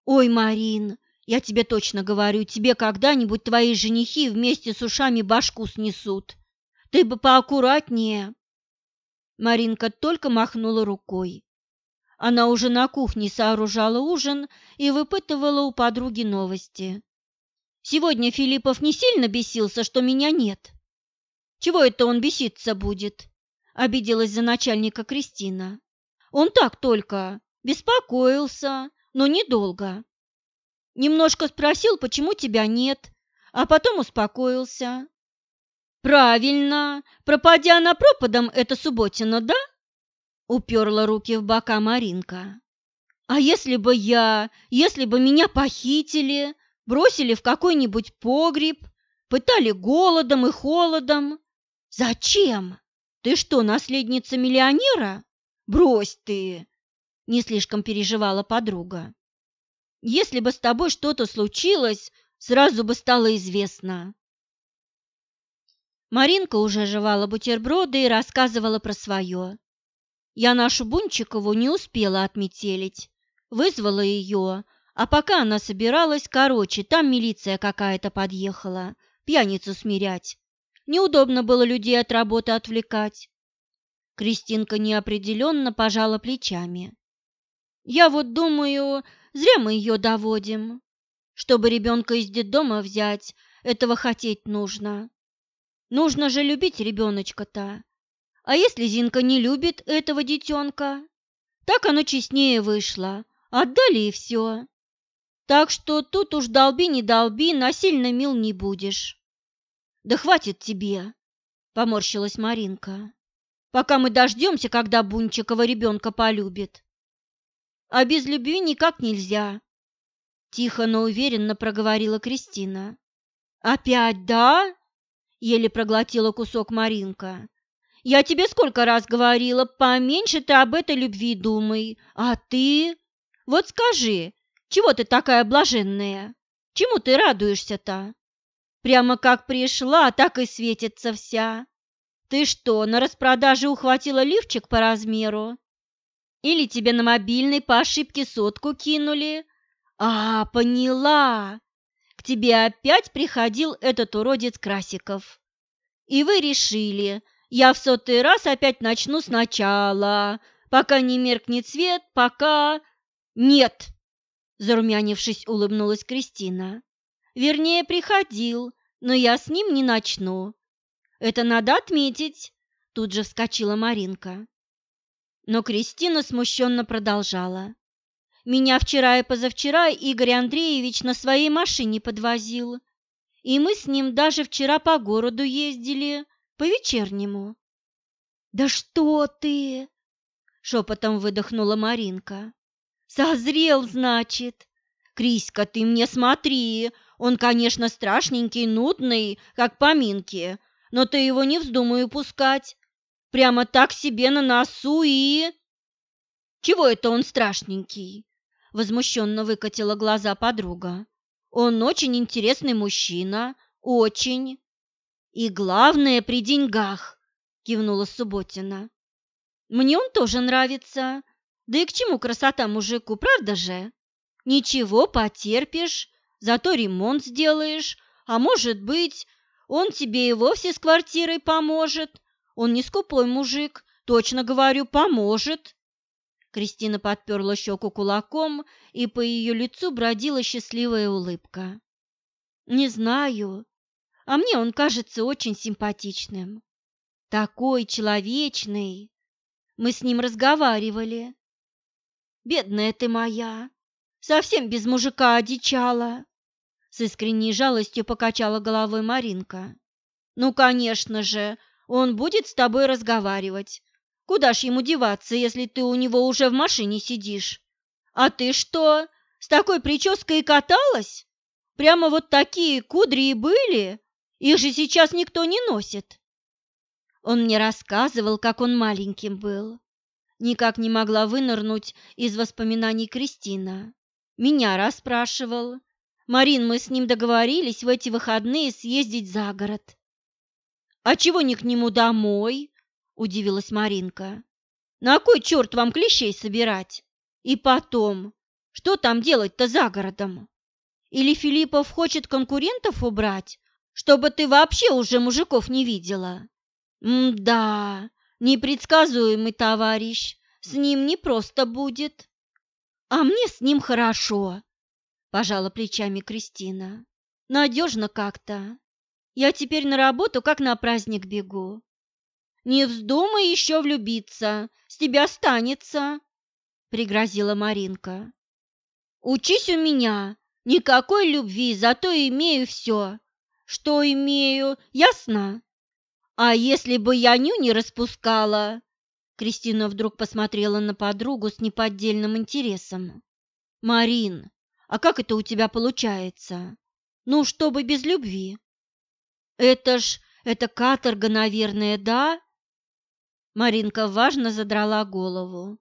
«Ой, Марин, я тебе точно говорю, тебе когда-нибудь твои женихи вместе с ушами башку снесут. Ты бы поаккуратнее!» Маринка только махнула рукой. Она уже на кухне сооружала ужин и выпытывала у подруги новости. «Сегодня Филиппов не сильно бесился, что меня нет?» «Чего это он беситься будет?» – обиделась за начальника Кристина. «Он так только беспокоился, но недолго. Немножко спросил, почему тебя нет, а потом успокоился. «Правильно, пропадя на пропадом эта субботина, да?» Уперла руки в бока Маринка. «А если бы я, если бы меня похитили, бросили в какой-нибудь погреб, пытали голодом и холодом? Зачем? Ты что, наследница миллионера? Брось ты!» Не слишком переживала подруга. «Если бы с тобой что-то случилось, сразу бы стало известно. Маринка уже жевала бутерброды и рассказывала про свое. Я нашу Бунчикову не успела отметелить. Вызвала ее, а пока она собиралась, короче, там милиция какая-то подъехала, пьяницу смирять. Неудобно было людей от работы отвлекать. Кристинка неопределенно пожала плечами. «Я вот думаю, зря мы ее доводим. Чтобы ребенка из детдома взять, этого хотеть нужно. Нужно же любить ребеночка-то. А если Зинка не любит этого детенка? Так оно честнее вышло. Отдали и все. Так что тут уж долби не долби, насильно мил не будешь. Да хватит тебе, поморщилась Маринка. Пока мы дождемся, когда Бунчикова ребенка полюбит. А без любви никак нельзя. Тихо, но уверенно проговорила Кристина. Опять, да? еле проглотила кусок Маринка. Я тебе сколько раз говорила, поменьше ты об этой любви думай. А ты? Вот скажи, чего ты такая блаженная? Чему ты радуешься-то? Прямо как пришла, так и светится вся. Ты что, на распродаже ухватила лифчик по размеру? Или тебе на мобильный по ошибке сотку кинули? А, поняла тебе опять приходил этот уродец Красиков. И вы решили, я в сотый раз опять начну сначала, пока не меркнет свет, пока... Нет, зарумянившись, улыбнулась Кристина. Вернее, приходил, но я с ним не начну. Это надо отметить, тут же вскочила Маринка. Но Кристина смущенно продолжала. Меня вчера и позавчера Игорь Андреевич на своей машине подвозил, и мы с ним даже вчера по городу ездили, по-вечернему. «Да что ты!» — шепотом выдохнула Маринка. «Созрел, значит! Криська, ты мне смотри, Он, конечно, страшненький, нудный, как поминки, но ты его не вздумай упускать. Прямо так себе на носу и... Чего это он страшненький? Возмущенно выкатила глаза подруга. Он очень интересный мужчина, очень. И главное при деньгах, кивнула Субботина. Мне он тоже нравится. Да и к чему красота мужику, правда же? Ничего, потерпишь, зато ремонт сделаешь, а может быть, он тебе и вовсе с квартирой поможет. Он не скупой мужик, точно говорю, поможет. Кристина подперла щеку кулаком, и по ее лицу бродила счастливая улыбка. «Не знаю, а мне он кажется очень симпатичным. Такой человечный. Мы с ним разговаривали. Бедная ты моя, совсем без мужика одичала!» С искренней жалостью покачала головой Маринка. «Ну, конечно же, он будет с тобой разговаривать. Куда ж ему деваться, если ты у него уже в машине сидишь? А ты что, с такой прической каталась? Прямо вот такие кудри и были? Их же сейчас никто не носит. Он мне рассказывал, как он маленьким был. Никак не могла вынырнуть из воспоминаний Кристина. Меня расспрашивал. Марин, мы с ним договорились в эти выходные съездить за город. А чего не к нему домой? – удивилась Маринка. «На кой черт вам клещей собирать? И потом, что там делать-то за городом? Или Филиппов хочет конкурентов убрать, чтобы ты вообще уже мужиков не видела? М-да, непредсказуемый товарищ, с ним не просто будет. А мне с ним хорошо, пожала плечами Кристина. Надежно как-то. Я теперь на работу как на праздник бегу. Не вздумай еще влюбиться, с тебя останется, пригрозила Маринка. Учись у меня, никакой любви, зато имею все. Что имею, ясно? А если бы я ню не распускала? Кристина вдруг посмотрела на подругу с неподдельным интересом. Марин, а как это у тебя получается? Ну, чтобы без любви. Это ж, это каторга, наверное, да? Маринка важно задрала голову.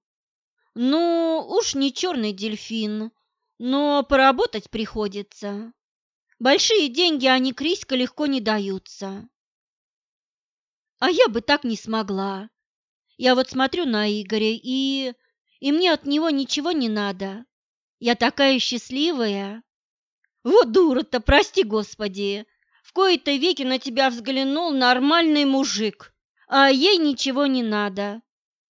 «Ну, уж не черный дельфин, но поработать приходится. Большие деньги, они Криська легко не даются. А я бы так не смогла. Я вот смотрю на Игоря, и... и мне от него ничего не надо. Я такая счастливая. Вот дура-то, прости господи, в кои-то веки на тебя взглянул нормальный мужик» а ей ничего не надо.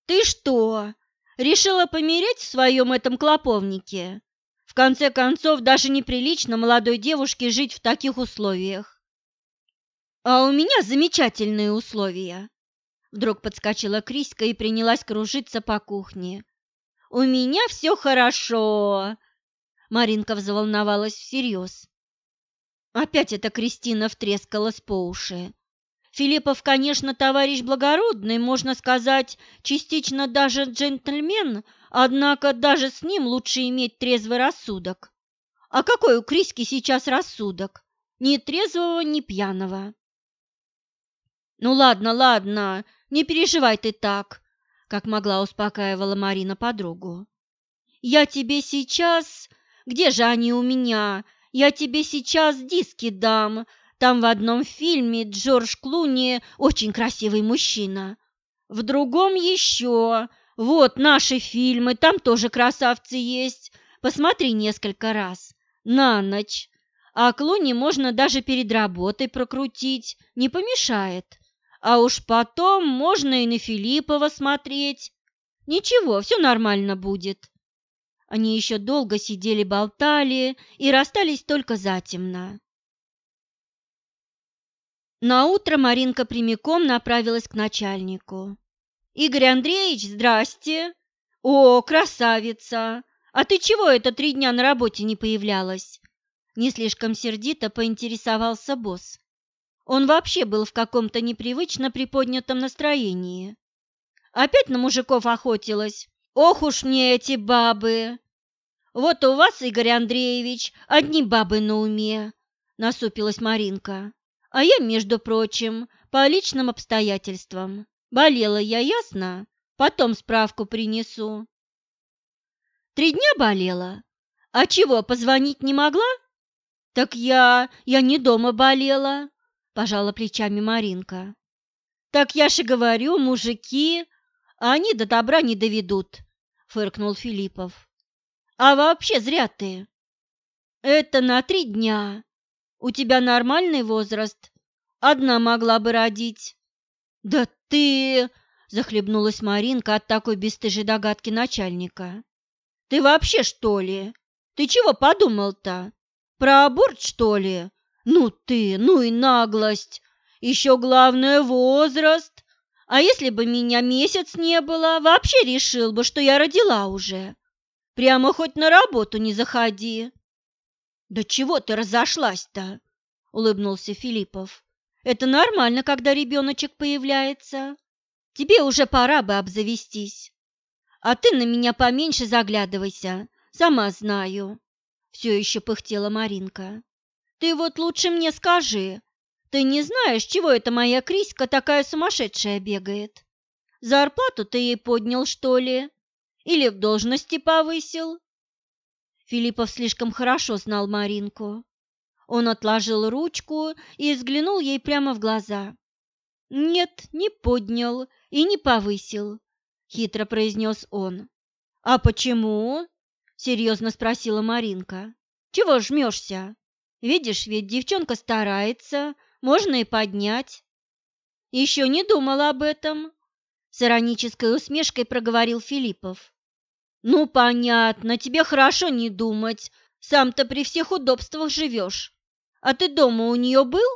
Ты что, решила помереть в своем этом клоповнике? В конце концов, даже неприлично молодой девушке жить в таких условиях. А у меня замечательные условия. Вдруг подскочила Криська и принялась кружиться по кухне. «У меня все хорошо!» Маринка взволновалась всерьез. Опять эта Кристина втрескалась по уши. Филиппов, конечно, товарищ благородный, можно сказать, частично даже джентльмен, однако даже с ним лучше иметь трезвый рассудок. А какой у Криски сейчас рассудок? Ни трезвого, ни пьяного. Ну ладно, ладно, не переживай ты так, как могла успокаивала Марина подругу. Я тебе сейчас... Где же они у меня? Я тебе сейчас диски дам, там в одном фильме Джордж Клуни очень красивый мужчина. В другом еще. Вот наши фильмы, там тоже красавцы есть. Посмотри несколько раз. На ночь. А Клуни можно даже перед работой прокрутить, не помешает. А уж потом можно и на Филиппова смотреть. Ничего, все нормально будет. Они еще долго сидели болтали и расстались только затемно. На утро Маринка прямиком направилась к начальнику. «Игорь Андреевич, здрасте!» «О, красавица! А ты чего это три дня на работе не появлялась?» Не слишком сердито поинтересовался босс. Он вообще был в каком-то непривычно приподнятом настроении. «Опять на мужиков охотилась? Ох уж мне эти бабы!» «Вот у вас, Игорь Андреевич, одни бабы на уме. насупилась Маринка. А я, между прочим, по личным обстоятельствам. Болела я, ясно? Потом справку принесу. Три дня болела? А чего, позвонить не могла? Так я... я не дома болела, пожала плечами Маринка. Так я же говорю, мужики, а они до добра не доведут, фыркнул Филиппов. А вообще зря ты. Это на три дня. У тебя нормальный возраст. Одна могла бы родить. Да ты... Захлебнулась Маринка от такой бесстыжей догадки начальника. Ты вообще что ли? Ты чего подумал-то? Про аборт, что ли? Ну ты, ну и наглость. Еще главное возраст. А если бы меня месяц не было, вообще решил бы, что я родила уже. Прямо хоть на работу не заходи. Да чего ты разошлась-то? Улыбнулся Филиппов. Это нормально, когда ребеночек появляется. Тебе уже пора бы обзавестись. А ты на меня поменьше заглядывайся, сама знаю. Все еще пыхтела Маринка. Ты вот лучше мне скажи, ты не знаешь, чего эта моя Криська такая сумасшедшая бегает? Зарплату ты ей поднял, что ли? Или в должности повысил? Филиппов слишком хорошо знал Маринку. Он отложил ручку и взглянул ей прямо в глаза. «Нет, не поднял и не повысил хитро произнес он. А почему? серьезно спросила Маринка. Чего жмешься? Видишь, ведь девчонка старается, можно и поднять. Еще не думала об этом, с иронической усмешкой проговорил Филиппов. Ну, понятно, тебе хорошо не думать, сам-то при всех удобствах живешь. А ты дома у нее был?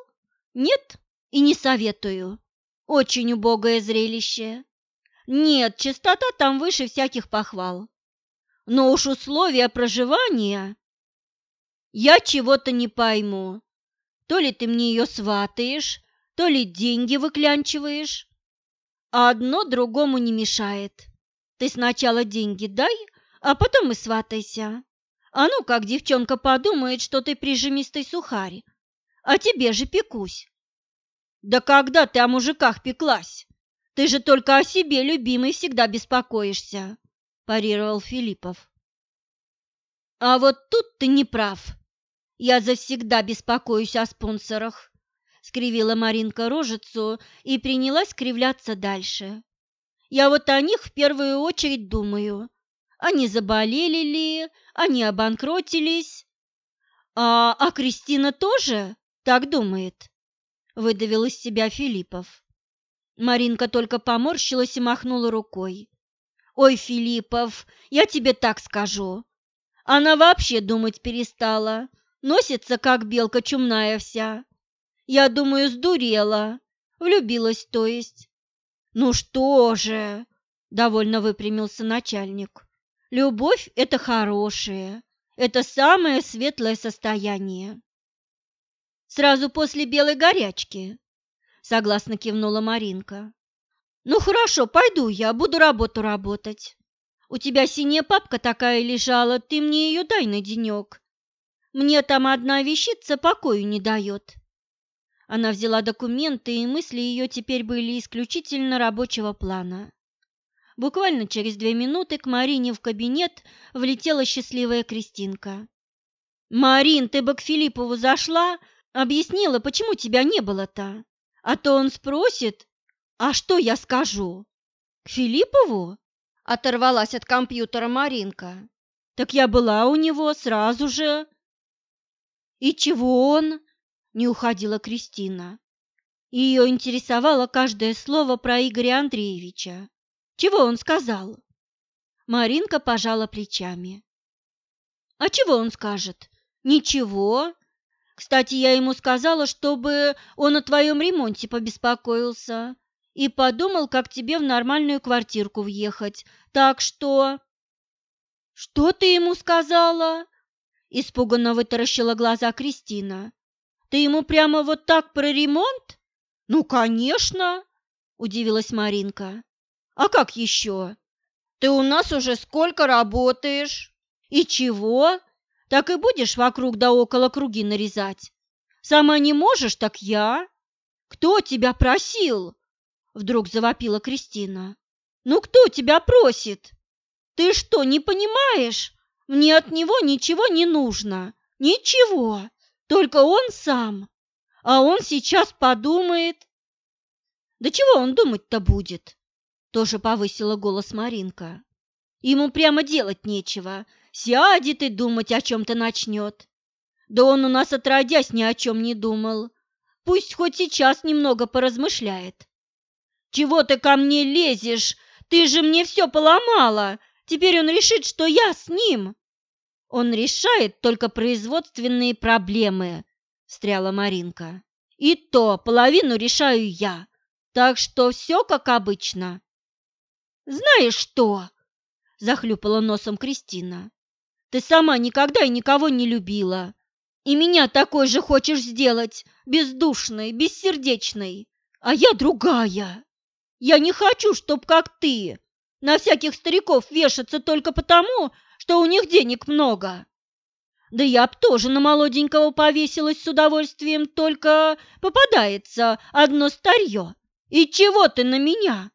Нет? И не советую. Очень убогое зрелище. Нет, чистота там выше всяких похвал. Но уж условия проживания... Я чего-то не пойму. То ли ты мне ее сватаешь, то ли деньги выклянчиваешь. А одно другому не мешает. Ты сначала деньги дай, а потом и сватайся. А ну, как девчонка подумает, что ты прижимистый сухарь. А тебе же пекусь. Да когда ты о мужиках пеклась? Ты же только о себе, любимый, всегда беспокоишься, парировал Филиппов. А вот тут ты не прав. Я завсегда беспокоюсь о спонсорах, скривила Маринка рожицу и принялась кривляться дальше. Я вот о них в первую очередь думаю. Они заболели ли, они обанкротились. А, а Кристина тоже так думает, выдавил из себя Филиппов. Маринка только поморщилась и махнула рукой. «Ой, Филиппов, я тебе так скажу. Она вообще думать перестала, носится, как белка чумная вся. Я думаю, сдурела, влюбилась, то есть». «Ну что же?» – довольно выпрямился начальник. «Любовь – это хорошее, это самое светлое состояние». Сразу после белой горячки согласно кивнула Маринка. Ну хорошо, пойду я, буду работу работать. У тебя синяя папка такая лежала, ты мне ее дай на денек. Мне там одна вещица покою не дает. Она взяла документы, и мысли ее теперь были исключительно рабочего плана. Буквально через две минуты к Марине в кабинет влетела счастливая Кристинка. «Марин, ты бы к Филиппову зашла, объяснила, почему тебя не было-то?» А то он спросит, а что я скажу? К Филиппову? Оторвалась от компьютера Маринка. Так я была у него сразу же. И чего он? Не уходила Кристина. Ее интересовало каждое слово про Игоря Андреевича. Чего он сказал? Маринка пожала плечами. А чего он скажет? Ничего. Кстати, я ему сказала, чтобы он о твоем ремонте побеспокоился и подумал, как тебе в нормальную квартирку въехать. Так что...» «Что ты ему сказала?» Испуганно вытаращила глаза Кристина. «Ты ему прямо вот так про ремонт?» «Ну, конечно!» – удивилась Маринка. «А как еще? Ты у нас уже сколько работаешь?» «И чего? так и будешь вокруг да около круги нарезать. Сама не можешь, так я. Кто тебя просил? Вдруг завопила Кристина. Ну кто тебя просит? Ты что, не понимаешь? Мне от него ничего не нужно. Ничего. Только он сам. А он сейчас подумает. Да чего он думать-то будет? Тоже повысила голос Маринка. Ему прямо делать нечего. Сядет и думать о чем-то начнет. Да он у нас отродясь ни о чем не думал. Пусть хоть сейчас немного поразмышляет. Чего ты ко мне лезешь? Ты же мне все поломала. Теперь он решит, что я с ним. Он решает только производственные проблемы, встряла Маринка. И то половину решаю я. Так что все как обычно. Знаешь что? Захлюпала носом Кристина. Ты сама никогда и никого не любила. И меня такой же хочешь сделать, бездушной, бессердечной. А я другая. Я не хочу, чтоб как ты, на всяких стариков вешаться только потому, что у них денег много. Да я б тоже на молоденького повесилась с удовольствием, только попадается одно старье. И чего ты на меня?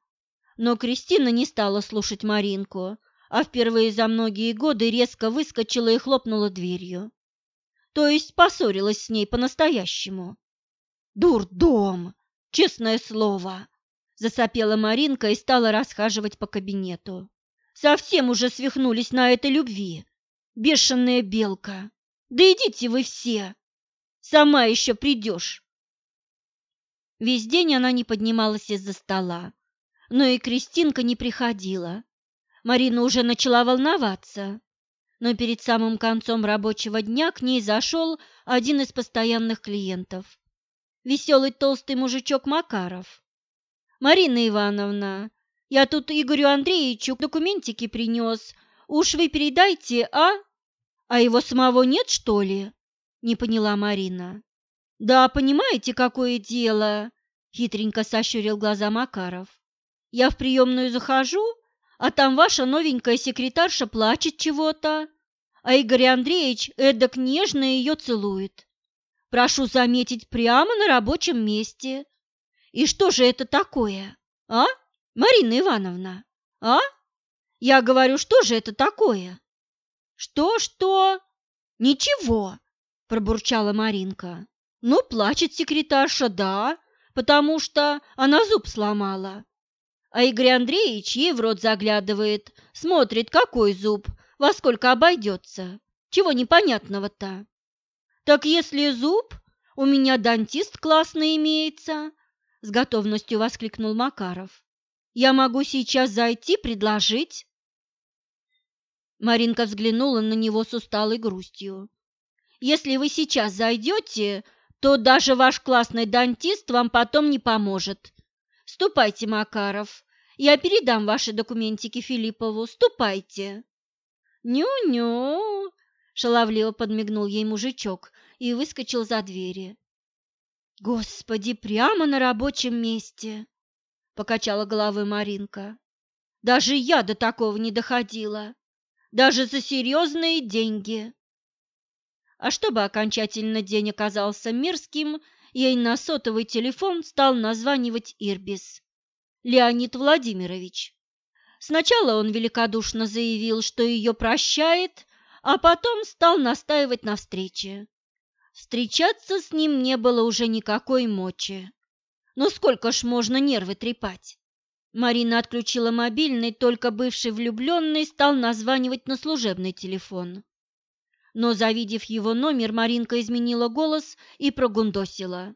Но Кристина не стала слушать Маринку, а впервые за многие годы резко выскочила и хлопнула дверью. То есть поссорилась с ней по-настоящему. Дурдом, честное слово засопела Маринка и стала расхаживать по кабинету. Совсем уже свихнулись на этой любви. Бешеная белка. Да идите вы все. Сама еще придешь. Весь день она не поднималась из-за стола, но и Кристинка не приходила. Марина уже начала волноваться, но перед самым концом рабочего дня к ней зашел один из постоянных клиентов. Веселый толстый мужичок Макаров. «Марина Ивановна, я тут Игорю Андреевичу документики принес. Уж вы передайте, а? А его самого нет, что ли?» Не поняла Марина. «Да, понимаете, какое дело?» Хитренько сощурил глаза Макаров. «Я в приемную захожу, а там ваша новенькая секретарша плачет чего-то, а Игорь Андреевич эдак нежно ее целует. Прошу заметить, прямо на рабочем месте. И что же это такое? А? Марина Ивановна? А? Я говорю, что же это такое? Что, что? Ничего, пробурчала Маринка. Ну, плачет секретарша, да, потому что она зуб сломала. А Игорь Андреевич ей в рот заглядывает, смотрит, какой зуб, во сколько обойдется. Чего непонятного-то? Так если зуб, у меня дантист классный имеется, с готовностью воскликнул Макаров. Я могу сейчас зайти, предложить? Маринка взглянула на него с усталой грустью. Если вы сейчас зайдете, то даже ваш классный дантист вам потом не поможет. Ступайте, Макаров. Я передам ваши документики Филиппову. Ступайте. Ню-ню, шаловливо подмигнул ей мужичок и выскочил за двери. Господи, прямо на рабочем месте, покачала головой Маринка. Даже я до такого не доходила. Даже за серьезные деньги. А чтобы окончательно день оказался мирским, ей на сотовый телефон стал названивать Ирбис. Леонид Владимирович. Сначала он великодушно заявил, что ее прощает, а потом стал настаивать на встрече. Встречаться с ним не было уже никакой мочи. Но сколько ж можно нервы трепать? Марина отключила мобильный, только бывший влюбленный стал названивать на служебный телефон. Но, завидев его номер, Маринка изменила голос и прогундосила.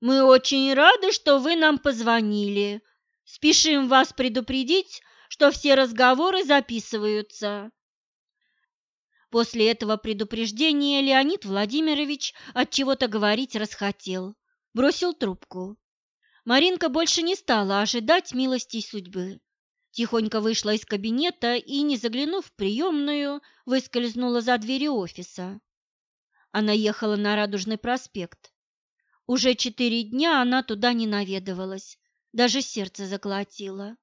«Мы очень рады, что вы нам позвонили. Спешим вас предупредить, что все разговоры записываются. После этого предупреждения Леонид Владимирович от чего-то говорить расхотел, бросил трубку. Маринка больше не стала ожидать милостей судьбы. Тихонько вышла из кабинета и, не заглянув в приемную, выскользнула за двери офиса. Она ехала на Радужный проспект. Уже четыре дня она туда не наведывалась, даже сердце заколотило.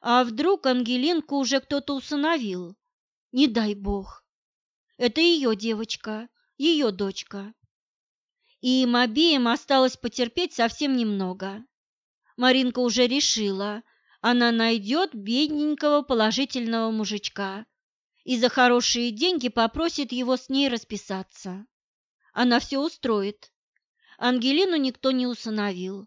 А вдруг Ангелинку уже кто-то усыновил? Не дай бог. Это ее девочка, ее дочка. и им обеим осталось потерпеть совсем немного. Маринка уже решила, она найдет бедненького положительного мужичка и за хорошие деньги попросит его с ней расписаться. Она все устроит. Ангелину никто не усыновил.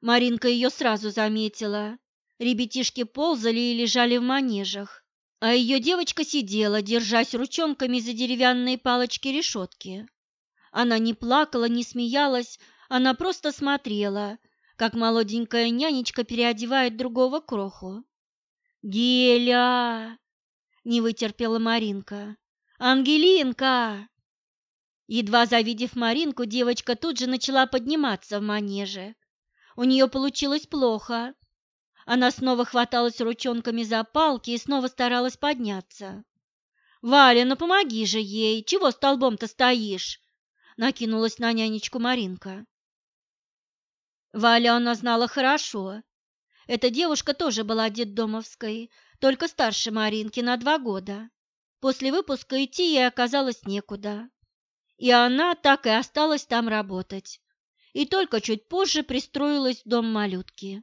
Маринка ее сразу заметила. Ребятишки ползали и лежали в манежах, а ее девочка сидела, держась ручонками за деревянные палочки решетки. Она не плакала, не смеялась, она просто смотрела, как молоденькая нянечка переодевает другого кроху. «Геля!» — не вытерпела Маринка. «Ангелинка!» Едва завидев Маринку, девочка тут же начала подниматься в манеже. У нее получилось плохо. Она снова хваталась ручонками за палки и снова старалась подняться. «Валя, ну помоги же ей! Чего столбом-то стоишь?» Накинулась на нянечку Маринка. Валя она знала хорошо. Эта девушка тоже была детдомовской, только старше Маринки на два года. После выпуска идти ей оказалось некуда. И она так и осталась там работать. И только чуть позже пристроилась в дом малютки.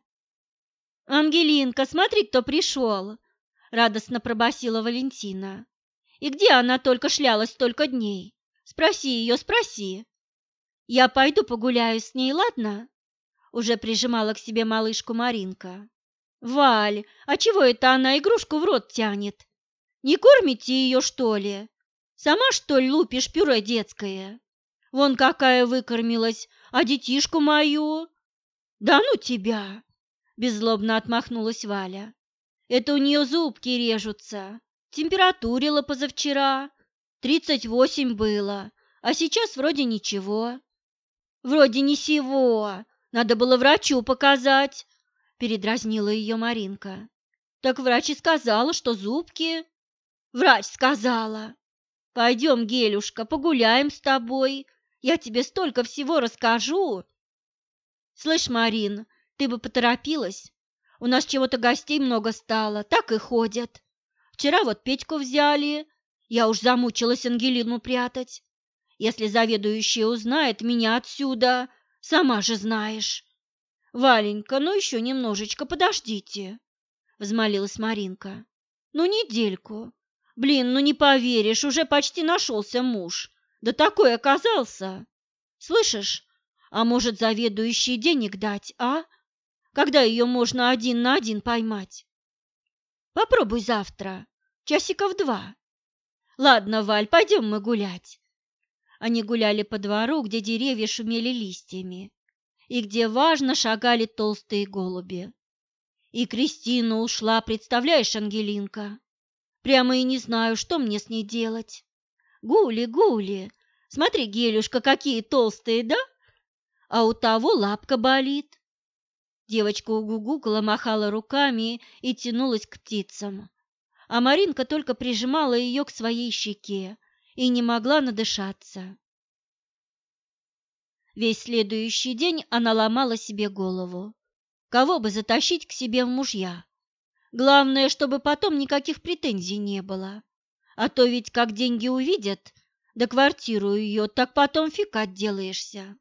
«Ангелинка, смотри, кто пришел!» – радостно пробасила Валентина. «И где она только шлялась столько дней? Спроси ее, спроси!» «Я пойду погуляю с ней, ладно?» Уже прижимала к себе малышку Маринка. «Валь, а чего это она игрушку в рот тянет? Не кормите ее, что ли? Сама, что ли, лупишь пюре детское? Вон какая выкормилась, а детишку мою...» «Да ну тебя!» – беззлобно отмахнулась Валя. «Это у нее зубки режутся. Температурила позавчера. Тридцать восемь было, а сейчас вроде ничего». «Вроде не сего, надо было врачу показать, передразнила ее Маринка. Так врач и сказала, что зубки. Врач сказала. Пойдем, Гелюшка, погуляем с тобой. Я тебе столько всего расскажу. Слышь, Марин, ты бы поторопилась. У нас чего-то гостей много стало, так и ходят. Вчера вот Петьку взяли. Я уж замучилась Ангелину прятать. Если заведующая узнает меня отсюда, Сама же знаешь. Валенька, ну еще немножечко подождите, взмолилась Маринка. Ну, недельку. Блин, ну не поверишь, уже почти нашелся муж. Да такой оказался. Слышишь, а может, заведующий денег дать, а? Когда ее можно один на один поймать? Попробуй завтра, часиков два. Ладно, Валь, пойдем мы гулять. Они гуляли по двору, где деревья шумели листьями, и где важно шагали толстые голуби. И Кристина ушла, представляешь, Ангелинка? Прямо и не знаю, что мне с ней делать. Гули, гули, смотри, Гелюшка, какие толстые, да? А у того лапка болит. Девочка угугукала, махала руками и тянулась к птицам. А Маринка только прижимала ее к своей щеке, и не могла надышаться. Весь следующий день она ломала себе голову. Кого бы затащить к себе в мужья? Главное, чтобы потом никаких претензий не было. А то ведь как деньги увидят, да квартиру ее, так потом фиг отделаешься.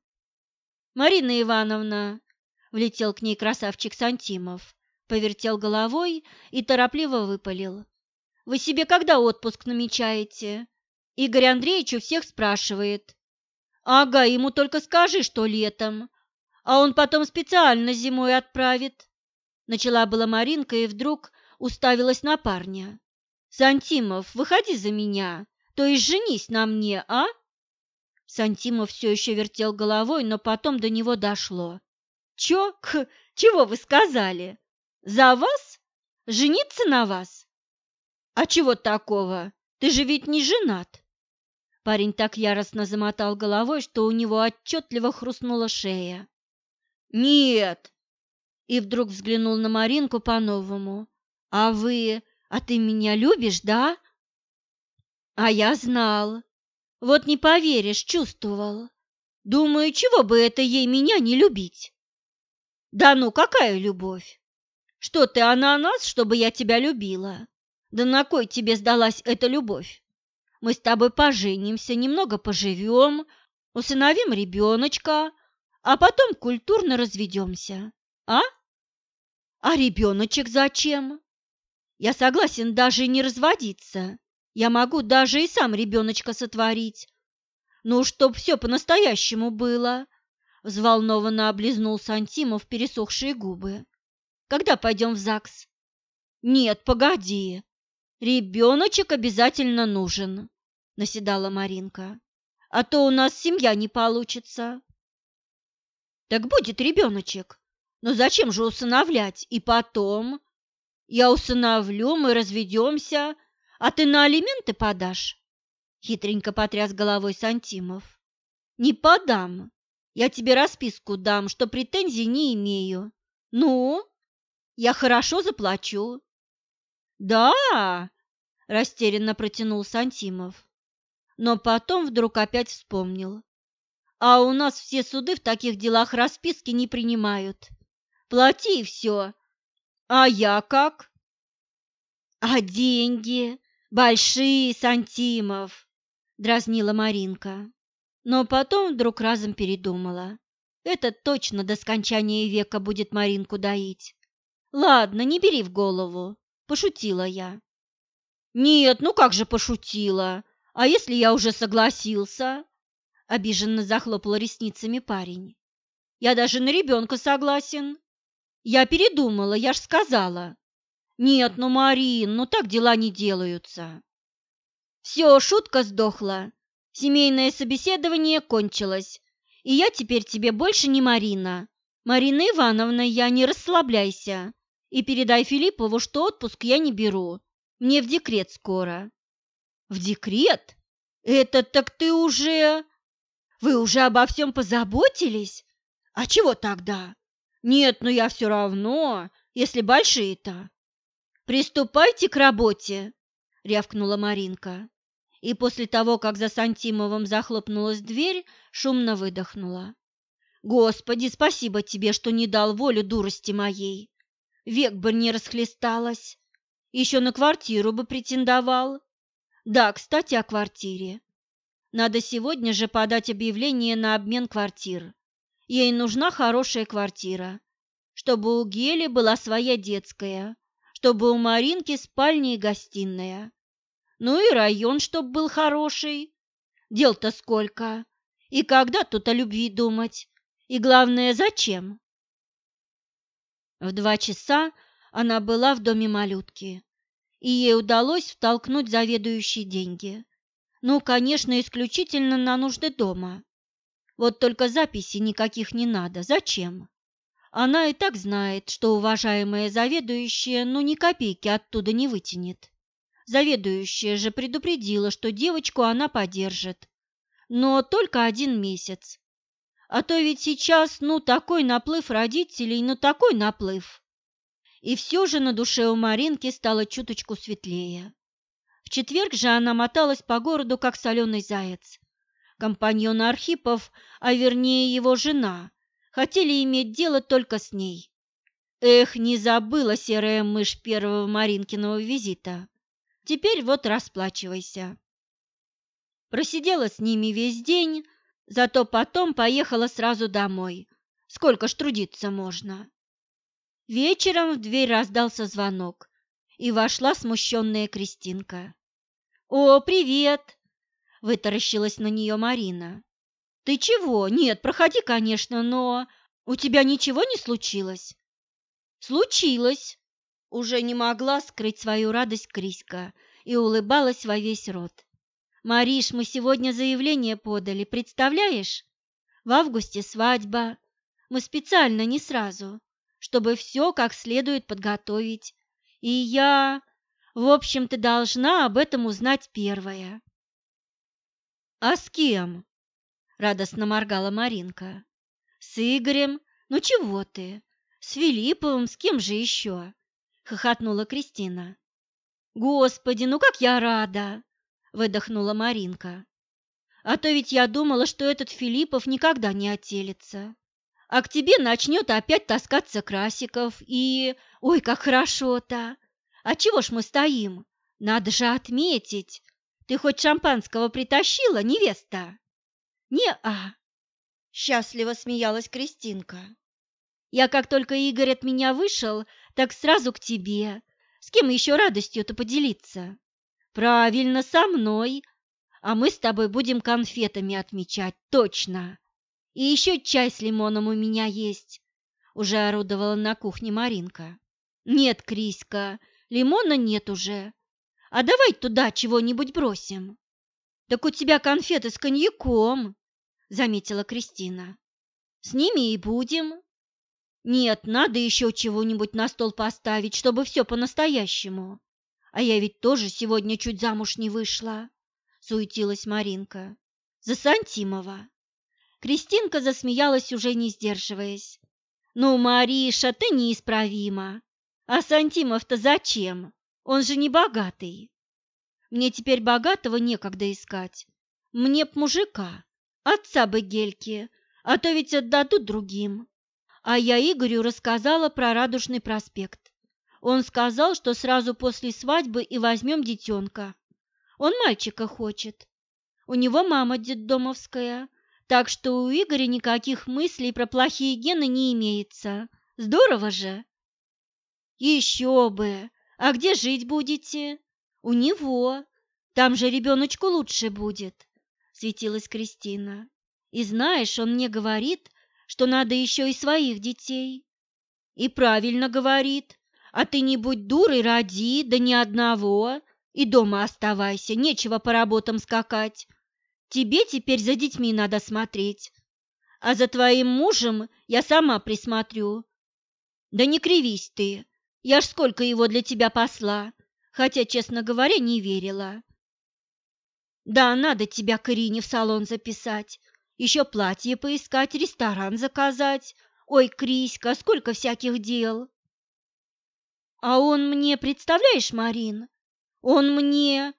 Марина Ивановна, влетел к ней красавчик Сантимов, повертел головой и торопливо выпалил. Вы себе когда отпуск намечаете? Игорь Андреевич у всех спрашивает. Ага, ему только скажи, что летом, а он потом специально зимой отправит. Начала была Маринка и вдруг уставилась на парня. Сантимов, выходи за меня, то есть женись на мне, а? Сантимов все еще вертел головой, но потом до него дошло. Чё? Х, чего вы сказали? За вас? Жениться на вас? А чего такого? Ты же ведь не женат. Парень так яростно замотал головой, что у него отчетливо хрустнула шея. «Нет!» И вдруг взглянул на Маринку по-новому. «А вы... А ты меня любишь, да?» «А я знал. Вот не поверишь, чувствовал. Думаю, чего бы это ей меня не любить?» «Да ну, какая любовь? Что ты, ананас, чтобы я тебя любила? Да на кой тебе сдалась эта любовь?» Мы с тобой поженимся, немного поживем, Усыновим ребеночка, а потом культурно разведемся. А? А ребеночек зачем? Я согласен даже не разводиться. Я могу даже и сам ребеночка сотворить. Ну, чтоб все по-настоящему было. Взволнованно облизнулся Антимов пересохшие губы. Когда пойдем в ЗАГС? Нет, погоди. Ребеночек обязательно нужен, наседала Маринка. А то у нас семья не получится. Так будет ребеночек. Но зачем же усыновлять? И потом? Я усыновлю, мы разведемся, а ты на алименты подашь? Хитренько потряс головой Сантимов. Не подам. Я тебе расписку дам, что претензий не имею. Ну, я хорошо заплачу. Да, растерянно протянул Сантимов. Но потом вдруг опять вспомнил. А у нас все суды в таких делах расписки не принимают. Плати и все. А я как? А деньги? Большие, Сантимов, дразнила Маринка. Но потом вдруг разом передумала. Это точно до скончания века будет Маринку доить. Ладно, не бери в голову, пошутила я. Нет, ну как же пошутила? А если я уже согласился? Обиженно захлопал ресницами парень. Я даже на ребенка согласен. Я передумала, я ж сказала. Нет, ну, Марин, ну так дела не делаются. Все, шутка сдохла. Семейное собеседование кончилось. И я теперь тебе больше не Марина. Марина Ивановна, я не расслабляйся. И передай Филиппову, что отпуск я не беру. Мне в декрет скоро. В декрет? Это так ты уже... Вы уже обо всем позаботились? А чего тогда? Нет, ну я все равно, если большие-то. Приступайте к работе, рявкнула Маринка. И после того, как за Сантимовым захлопнулась дверь, шумно выдохнула. Господи, спасибо тебе, что не дал волю дурости моей. Век бы не расхлесталась. Еще на квартиру бы претендовал. Да, кстати, о квартире. Надо сегодня же подать объявление на обмен квартир. Ей нужна хорошая квартира, чтобы у Гели была своя детская, чтобы у Маринки спальня и гостиная. Ну и район, чтоб был хороший. Дел-то сколько. И когда тут о любви думать? И главное, зачем? В два часа она была в доме малютки, и ей удалось втолкнуть заведующие деньги. Ну, конечно, исключительно на нужды дома. Вот только записи никаких не надо. Зачем? Она и так знает, что уважаемая заведующая ну ни копейки оттуда не вытянет. Заведующая же предупредила, что девочку она поддержит. Но только один месяц. А то ведь сейчас, ну, такой наплыв родителей, ну, такой наплыв. И все же на душе у Маринки стало чуточку светлее. В четверг же она моталась по городу, как соленый заяц. Компаньон Архипов, а вернее его жена, хотели иметь дело только с ней. Эх, не забыла серая мышь первого Маринкиного визита. Теперь вот расплачивайся. Просидела с ними весь день, зато потом поехала сразу домой. Сколько ж трудиться можно. Вечером в дверь раздался звонок, и вошла смущенная Кристинка. «О, привет!» – вытаращилась на нее Марина. «Ты чего? Нет, проходи, конечно, но у тебя ничего не случилось?» «Случилось!» – уже не могла скрыть свою радость Криська и улыбалась во весь рот. «Мариш, мы сегодня заявление подали, представляешь? В августе свадьба. Мы специально не сразу, чтобы все как следует подготовить. И я... В общем, ты должна об этом узнать первая. А с кем? Радостно моргала Маринка. С Игорем? Ну чего ты? С Филипповым, с кем же еще? Хохотнула Кристина. Господи, ну как я рада! Выдохнула Маринка. А то ведь я думала, что этот Филиппов никогда не отелится. А к тебе начнет опять таскаться Красиков и... Ой, как хорошо-то! А чего ж мы стоим? Надо же отметить. Ты хоть шампанского притащила, невеста? Не-а, счастливо смеялась Кристинка. Я как только Игорь от меня вышел, так сразу к тебе. С кем еще радостью-то поделиться? Правильно, со мной. А мы с тобой будем конфетами отмечать, точно. И еще чай с лимоном у меня есть. Уже орудовала на кухне Маринка. Нет, Криська, лимона нет уже. А давай туда чего-нибудь бросим. Так у тебя конфеты с коньяком, заметила Кристина. С ними и будем. Нет, надо еще чего-нибудь на стол поставить, чтобы все по-настоящему. А я ведь тоже сегодня чуть замуж не вышла, суетилась Маринка. За Сантимова. Кристинка засмеялась, уже не сдерживаясь. Ну, Мариша, ты неисправима. А Сантимов-то зачем? Он же не богатый. Мне теперь богатого некогда искать. Мне б мужика, отца бы Гельки, а то ведь отдадут другим. А я Игорю рассказала про Радужный проспект. Он сказал, что сразу после свадьбы и возьмем детенка. Он мальчика хочет. У него мама детдомовская, так что у Игоря никаких мыслей про плохие гены не имеется. Здорово же! Еще бы! А где жить будете? У него. Там же ребеночку лучше будет, светилась Кристина. И знаешь, он мне говорит, что надо еще и своих детей. И правильно говорит. А ты не будь дурой, роди, да ни одного, и дома оставайся, нечего по работам скакать. Тебе теперь за детьми надо смотреть, а за твоим мужем я сама присмотрю. Да не кривись ты, я ж сколько его для тебя посла, хотя, честно говоря, не верила. Да, надо тебя к Ирине в салон записать, еще платье поискать, ресторан заказать. Ой, Криська, сколько всяких дел. А он мне, представляешь, Марин, он мне...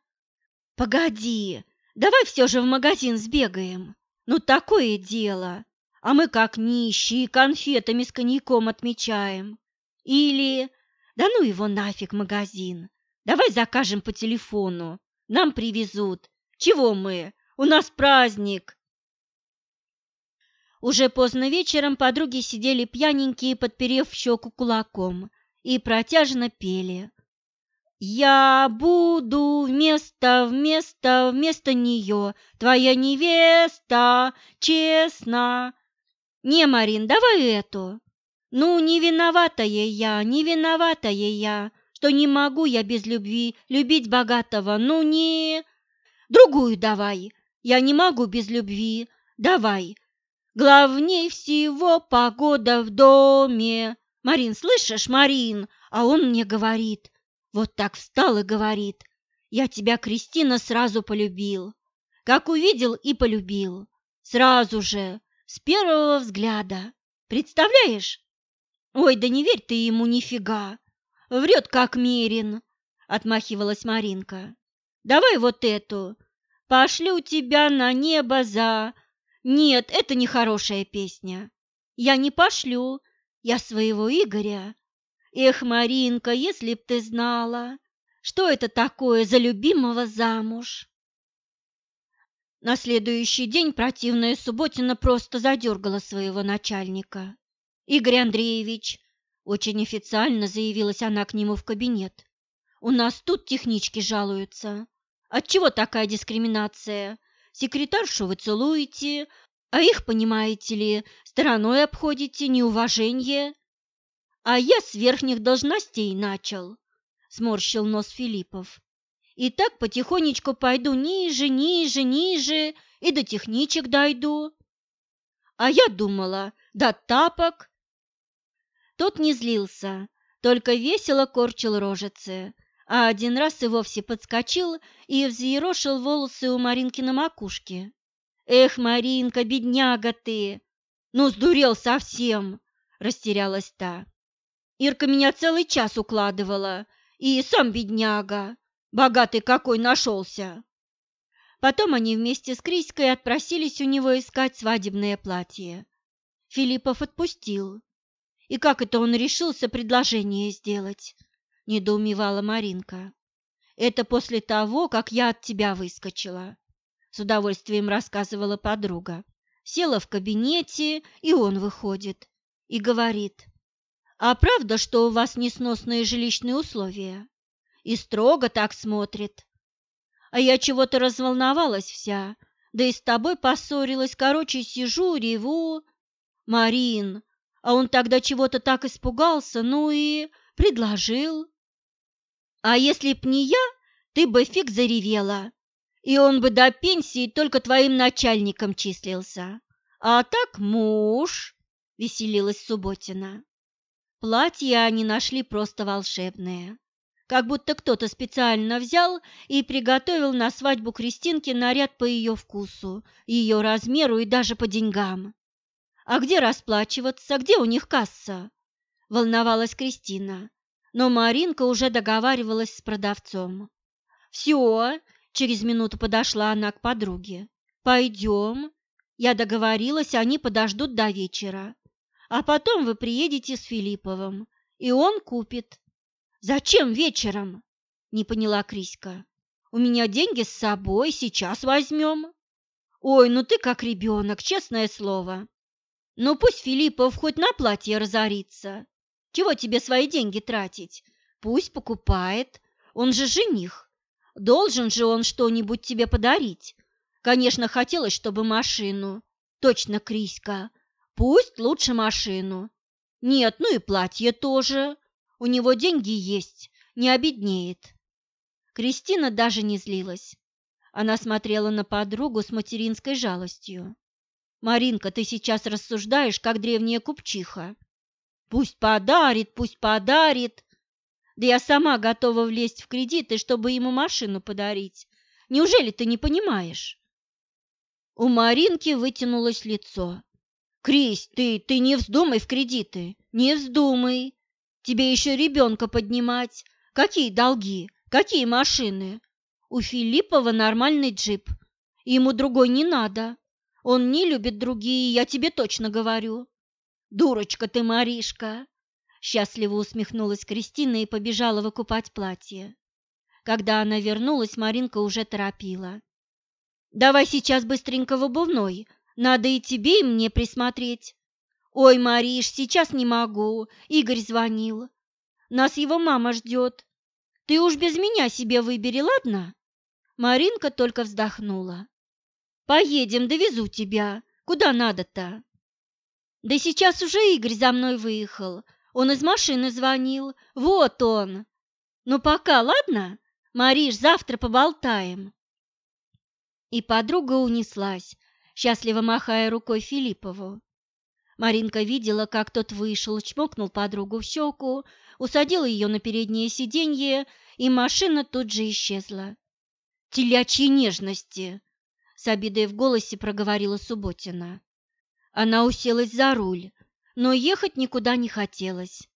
Погоди, давай все же в магазин сбегаем. Ну, такое дело. А мы как нищие конфетами с коньяком отмечаем. Или... Да ну его нафиг магазин. Давай закажем по телефону. Нам привезут. Чего мы? У нас праздник. Уже поздно вечером подруги сидели пьяненькие, подперев щеку кулаком, и протяжно пели. «Я буду вместо, вместо, вместо нее, твоя невеста, честно!» «Не, Марин, давай эту!» «Ну, не виноватая я, не виноватая я, что не могу я без любви любить богатого, ну не...» «Другую давай, я не могу без любви, давай, Главней всего погода в доме. Марин, слышишь, Марин? А он мне говорит. Вот так встал и говорит. Я тебя, Кристина, сразу полюбил. Как увидел и полюбил. Сразу же, с первого взгляда. Представляешь? Ой, да не верь ты ему нифига. Врет, как Мерин, отмахивалась Маринка. Давай вот эту. Пошлю тебя на небо за нет, это не хорошая песня. Я не пошлю, я своего Игоря. Эх, Маринка, если б ты знала, что это такое за любимого замуж. На следующий день противная Субботина просто задергала своего начальника. «Игорь Андреевич», – очень официально заявилась она к нему в кабинет, – «у нас тут технички жалуются. Отчего такая дискриминация? Секретаршу вы целуете, а их, понимаете ли, стороной обходите, неуважение. А я с верхних должностей начал, сморщил нос Филиппов. И так потихонечку пойду ниже, ниже, ниже и до техничек дойду. А я думала, до тапок. Тот не злился, только весело корчил рожицы, а один раз и вовсе подскочил и взъерошил волосы у Маринки на макушке. «Эх, Маринка, бедняга ты! Ну, сдурел совсем!» – растерялась та. Ирка меня целый час укладывала, и сам бедняга, богатый какой нашелся. Потом они вместе с Криськой отпросились у него искать свадебное платье. Филиппов отпустил. И как это он решился предложение сделать? недоумевала Маринка. Это после того, как я от тебя выскочила. С удовольствием рассказывала подруга. Села в кабинете, и он выходит и говорит, «А правда, что у вас несносные жилищные условия?» И строго так смотрит. А я чего-то разволновалась вся, да и с тобой поссорилась, короче, сижу, реву. Марин, а он тогда чего-то так испугался, ну и предложил. А если б не я, ты бы фиг заревела, и он бы до пенсии только твоим начальником числился. А так муж, веселилась Субботина. Платья они нашли просто волшебные. Как будто кто-то специально взял и приготовил на свадьбу Кристинки наряд по ее вкусу, ее размеру и даже по деньгам. «А где расплачиваться? Где у них касса?» – волновалась Кристина. Но Маринка уже договаривалась с продавцом. «Все, Через минуту подошла она к подруге. «Пойдем. Я договорилась, они подождут до вечера. А потом вы приедете с Филипповым, и он купит». «Зачем вечером?» – не поняла Криська. «У меня деньги с собой, сейчас возьмем». «Ой, ну ты как ребенок, честное слово. Ну пусть Филиппов хоть на платье разорится. Чего тебе свои деньги тратить? Пусть покупает, он же жених. Должен же он что-нибудь тебе подарить. Конечно, хотелось, чтобы машину. Точно, Криська. Пусть лучше машину. Нет, ну и платье тоже. У него деньги есть, не обеднеет. Кристина даже не злилась. Она смотрела на подругу с материнской жалостью. «Маринка, ты сейчас рассуждаешь, как древняя купчиха. Пусть подарит, пусть подарит. Да я сама готова влезть в кредиты, чтобы ему машину подарить. Неужели ты не понимаешь? У Маринки вытянулось лицо. Крись, ты, ты не вздумай в кредиты, не вздумай. Тебе еще ребенка поднимать. Какие долги, какие машины? У Филиппова нормальный джип. Ему другой не надо. Он не любит другие, я тебе точно говорю. Дурочка ты, Маришка, Счастливо усмехнулась Кристина и побежала выкупать платье. Когда она вернулась, Маринка уже торопила. «Давай сейчас быстренько в обувной. Надо и тебе, и мне присмотреть». «Ой, Мариш, сейчас не могу. Игорь звонил. Нас его мама ждет. Ты уж без меня себе выбери, ладно?» Маринка только вздохнула. «Поедем, довезу тебя. Куда надо-то?» «Да сейчас уже Игорь за мной выехал. Он из машины звонил. Вот он. Ну пока, ладно? Мариш, завтра поболтаем. И подруга унеслась, счастливо махая рукой Филиппову. Маринка видела, как тот вышел, чмокнул подругу в щеку, усадил ее на переднее сиденье, и машина тут же исчезла. «Телячьи нежности!» — с обидой в голосе проговорила Субботина. Она уселась за руль, но ехать никуда не хотелось.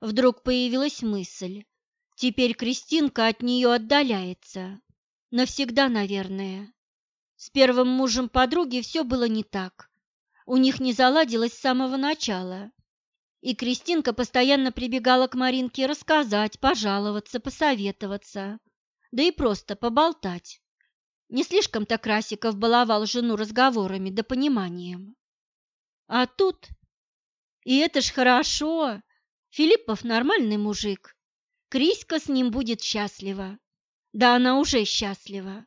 Вдруг появилась мысль. Теперь Кристинка от нее отдаляется. Навсегда, наверное. С первым мужем подруги все было не так. У них не заладилось с самого начала. И Кристинка постоянно прибегала к Маринке рассказать, пожаловаться, посоветоваться, да и просто поболтать. Не слишком-то Красиков баловал жену разговорами да пониманием. А тут и это ж хорошо. Филиппов нормальный мужик. Криська с ним будет счастлива. Да она уже счастлива.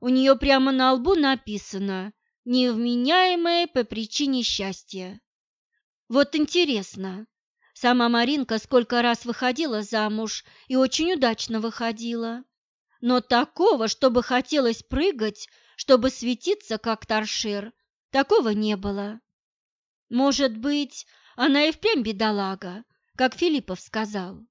У нее прямо на лбу написано «Невменяемая по причине счастья». Вот интересно, сама Маринка сколько раз выходила замуж и очень удачно выходила. Но такого, чтобы хотелось прыгать, чтобы светиться, как торшер, такого не было. Может быть, она и впрямь бедолага, как Филиппов сказал.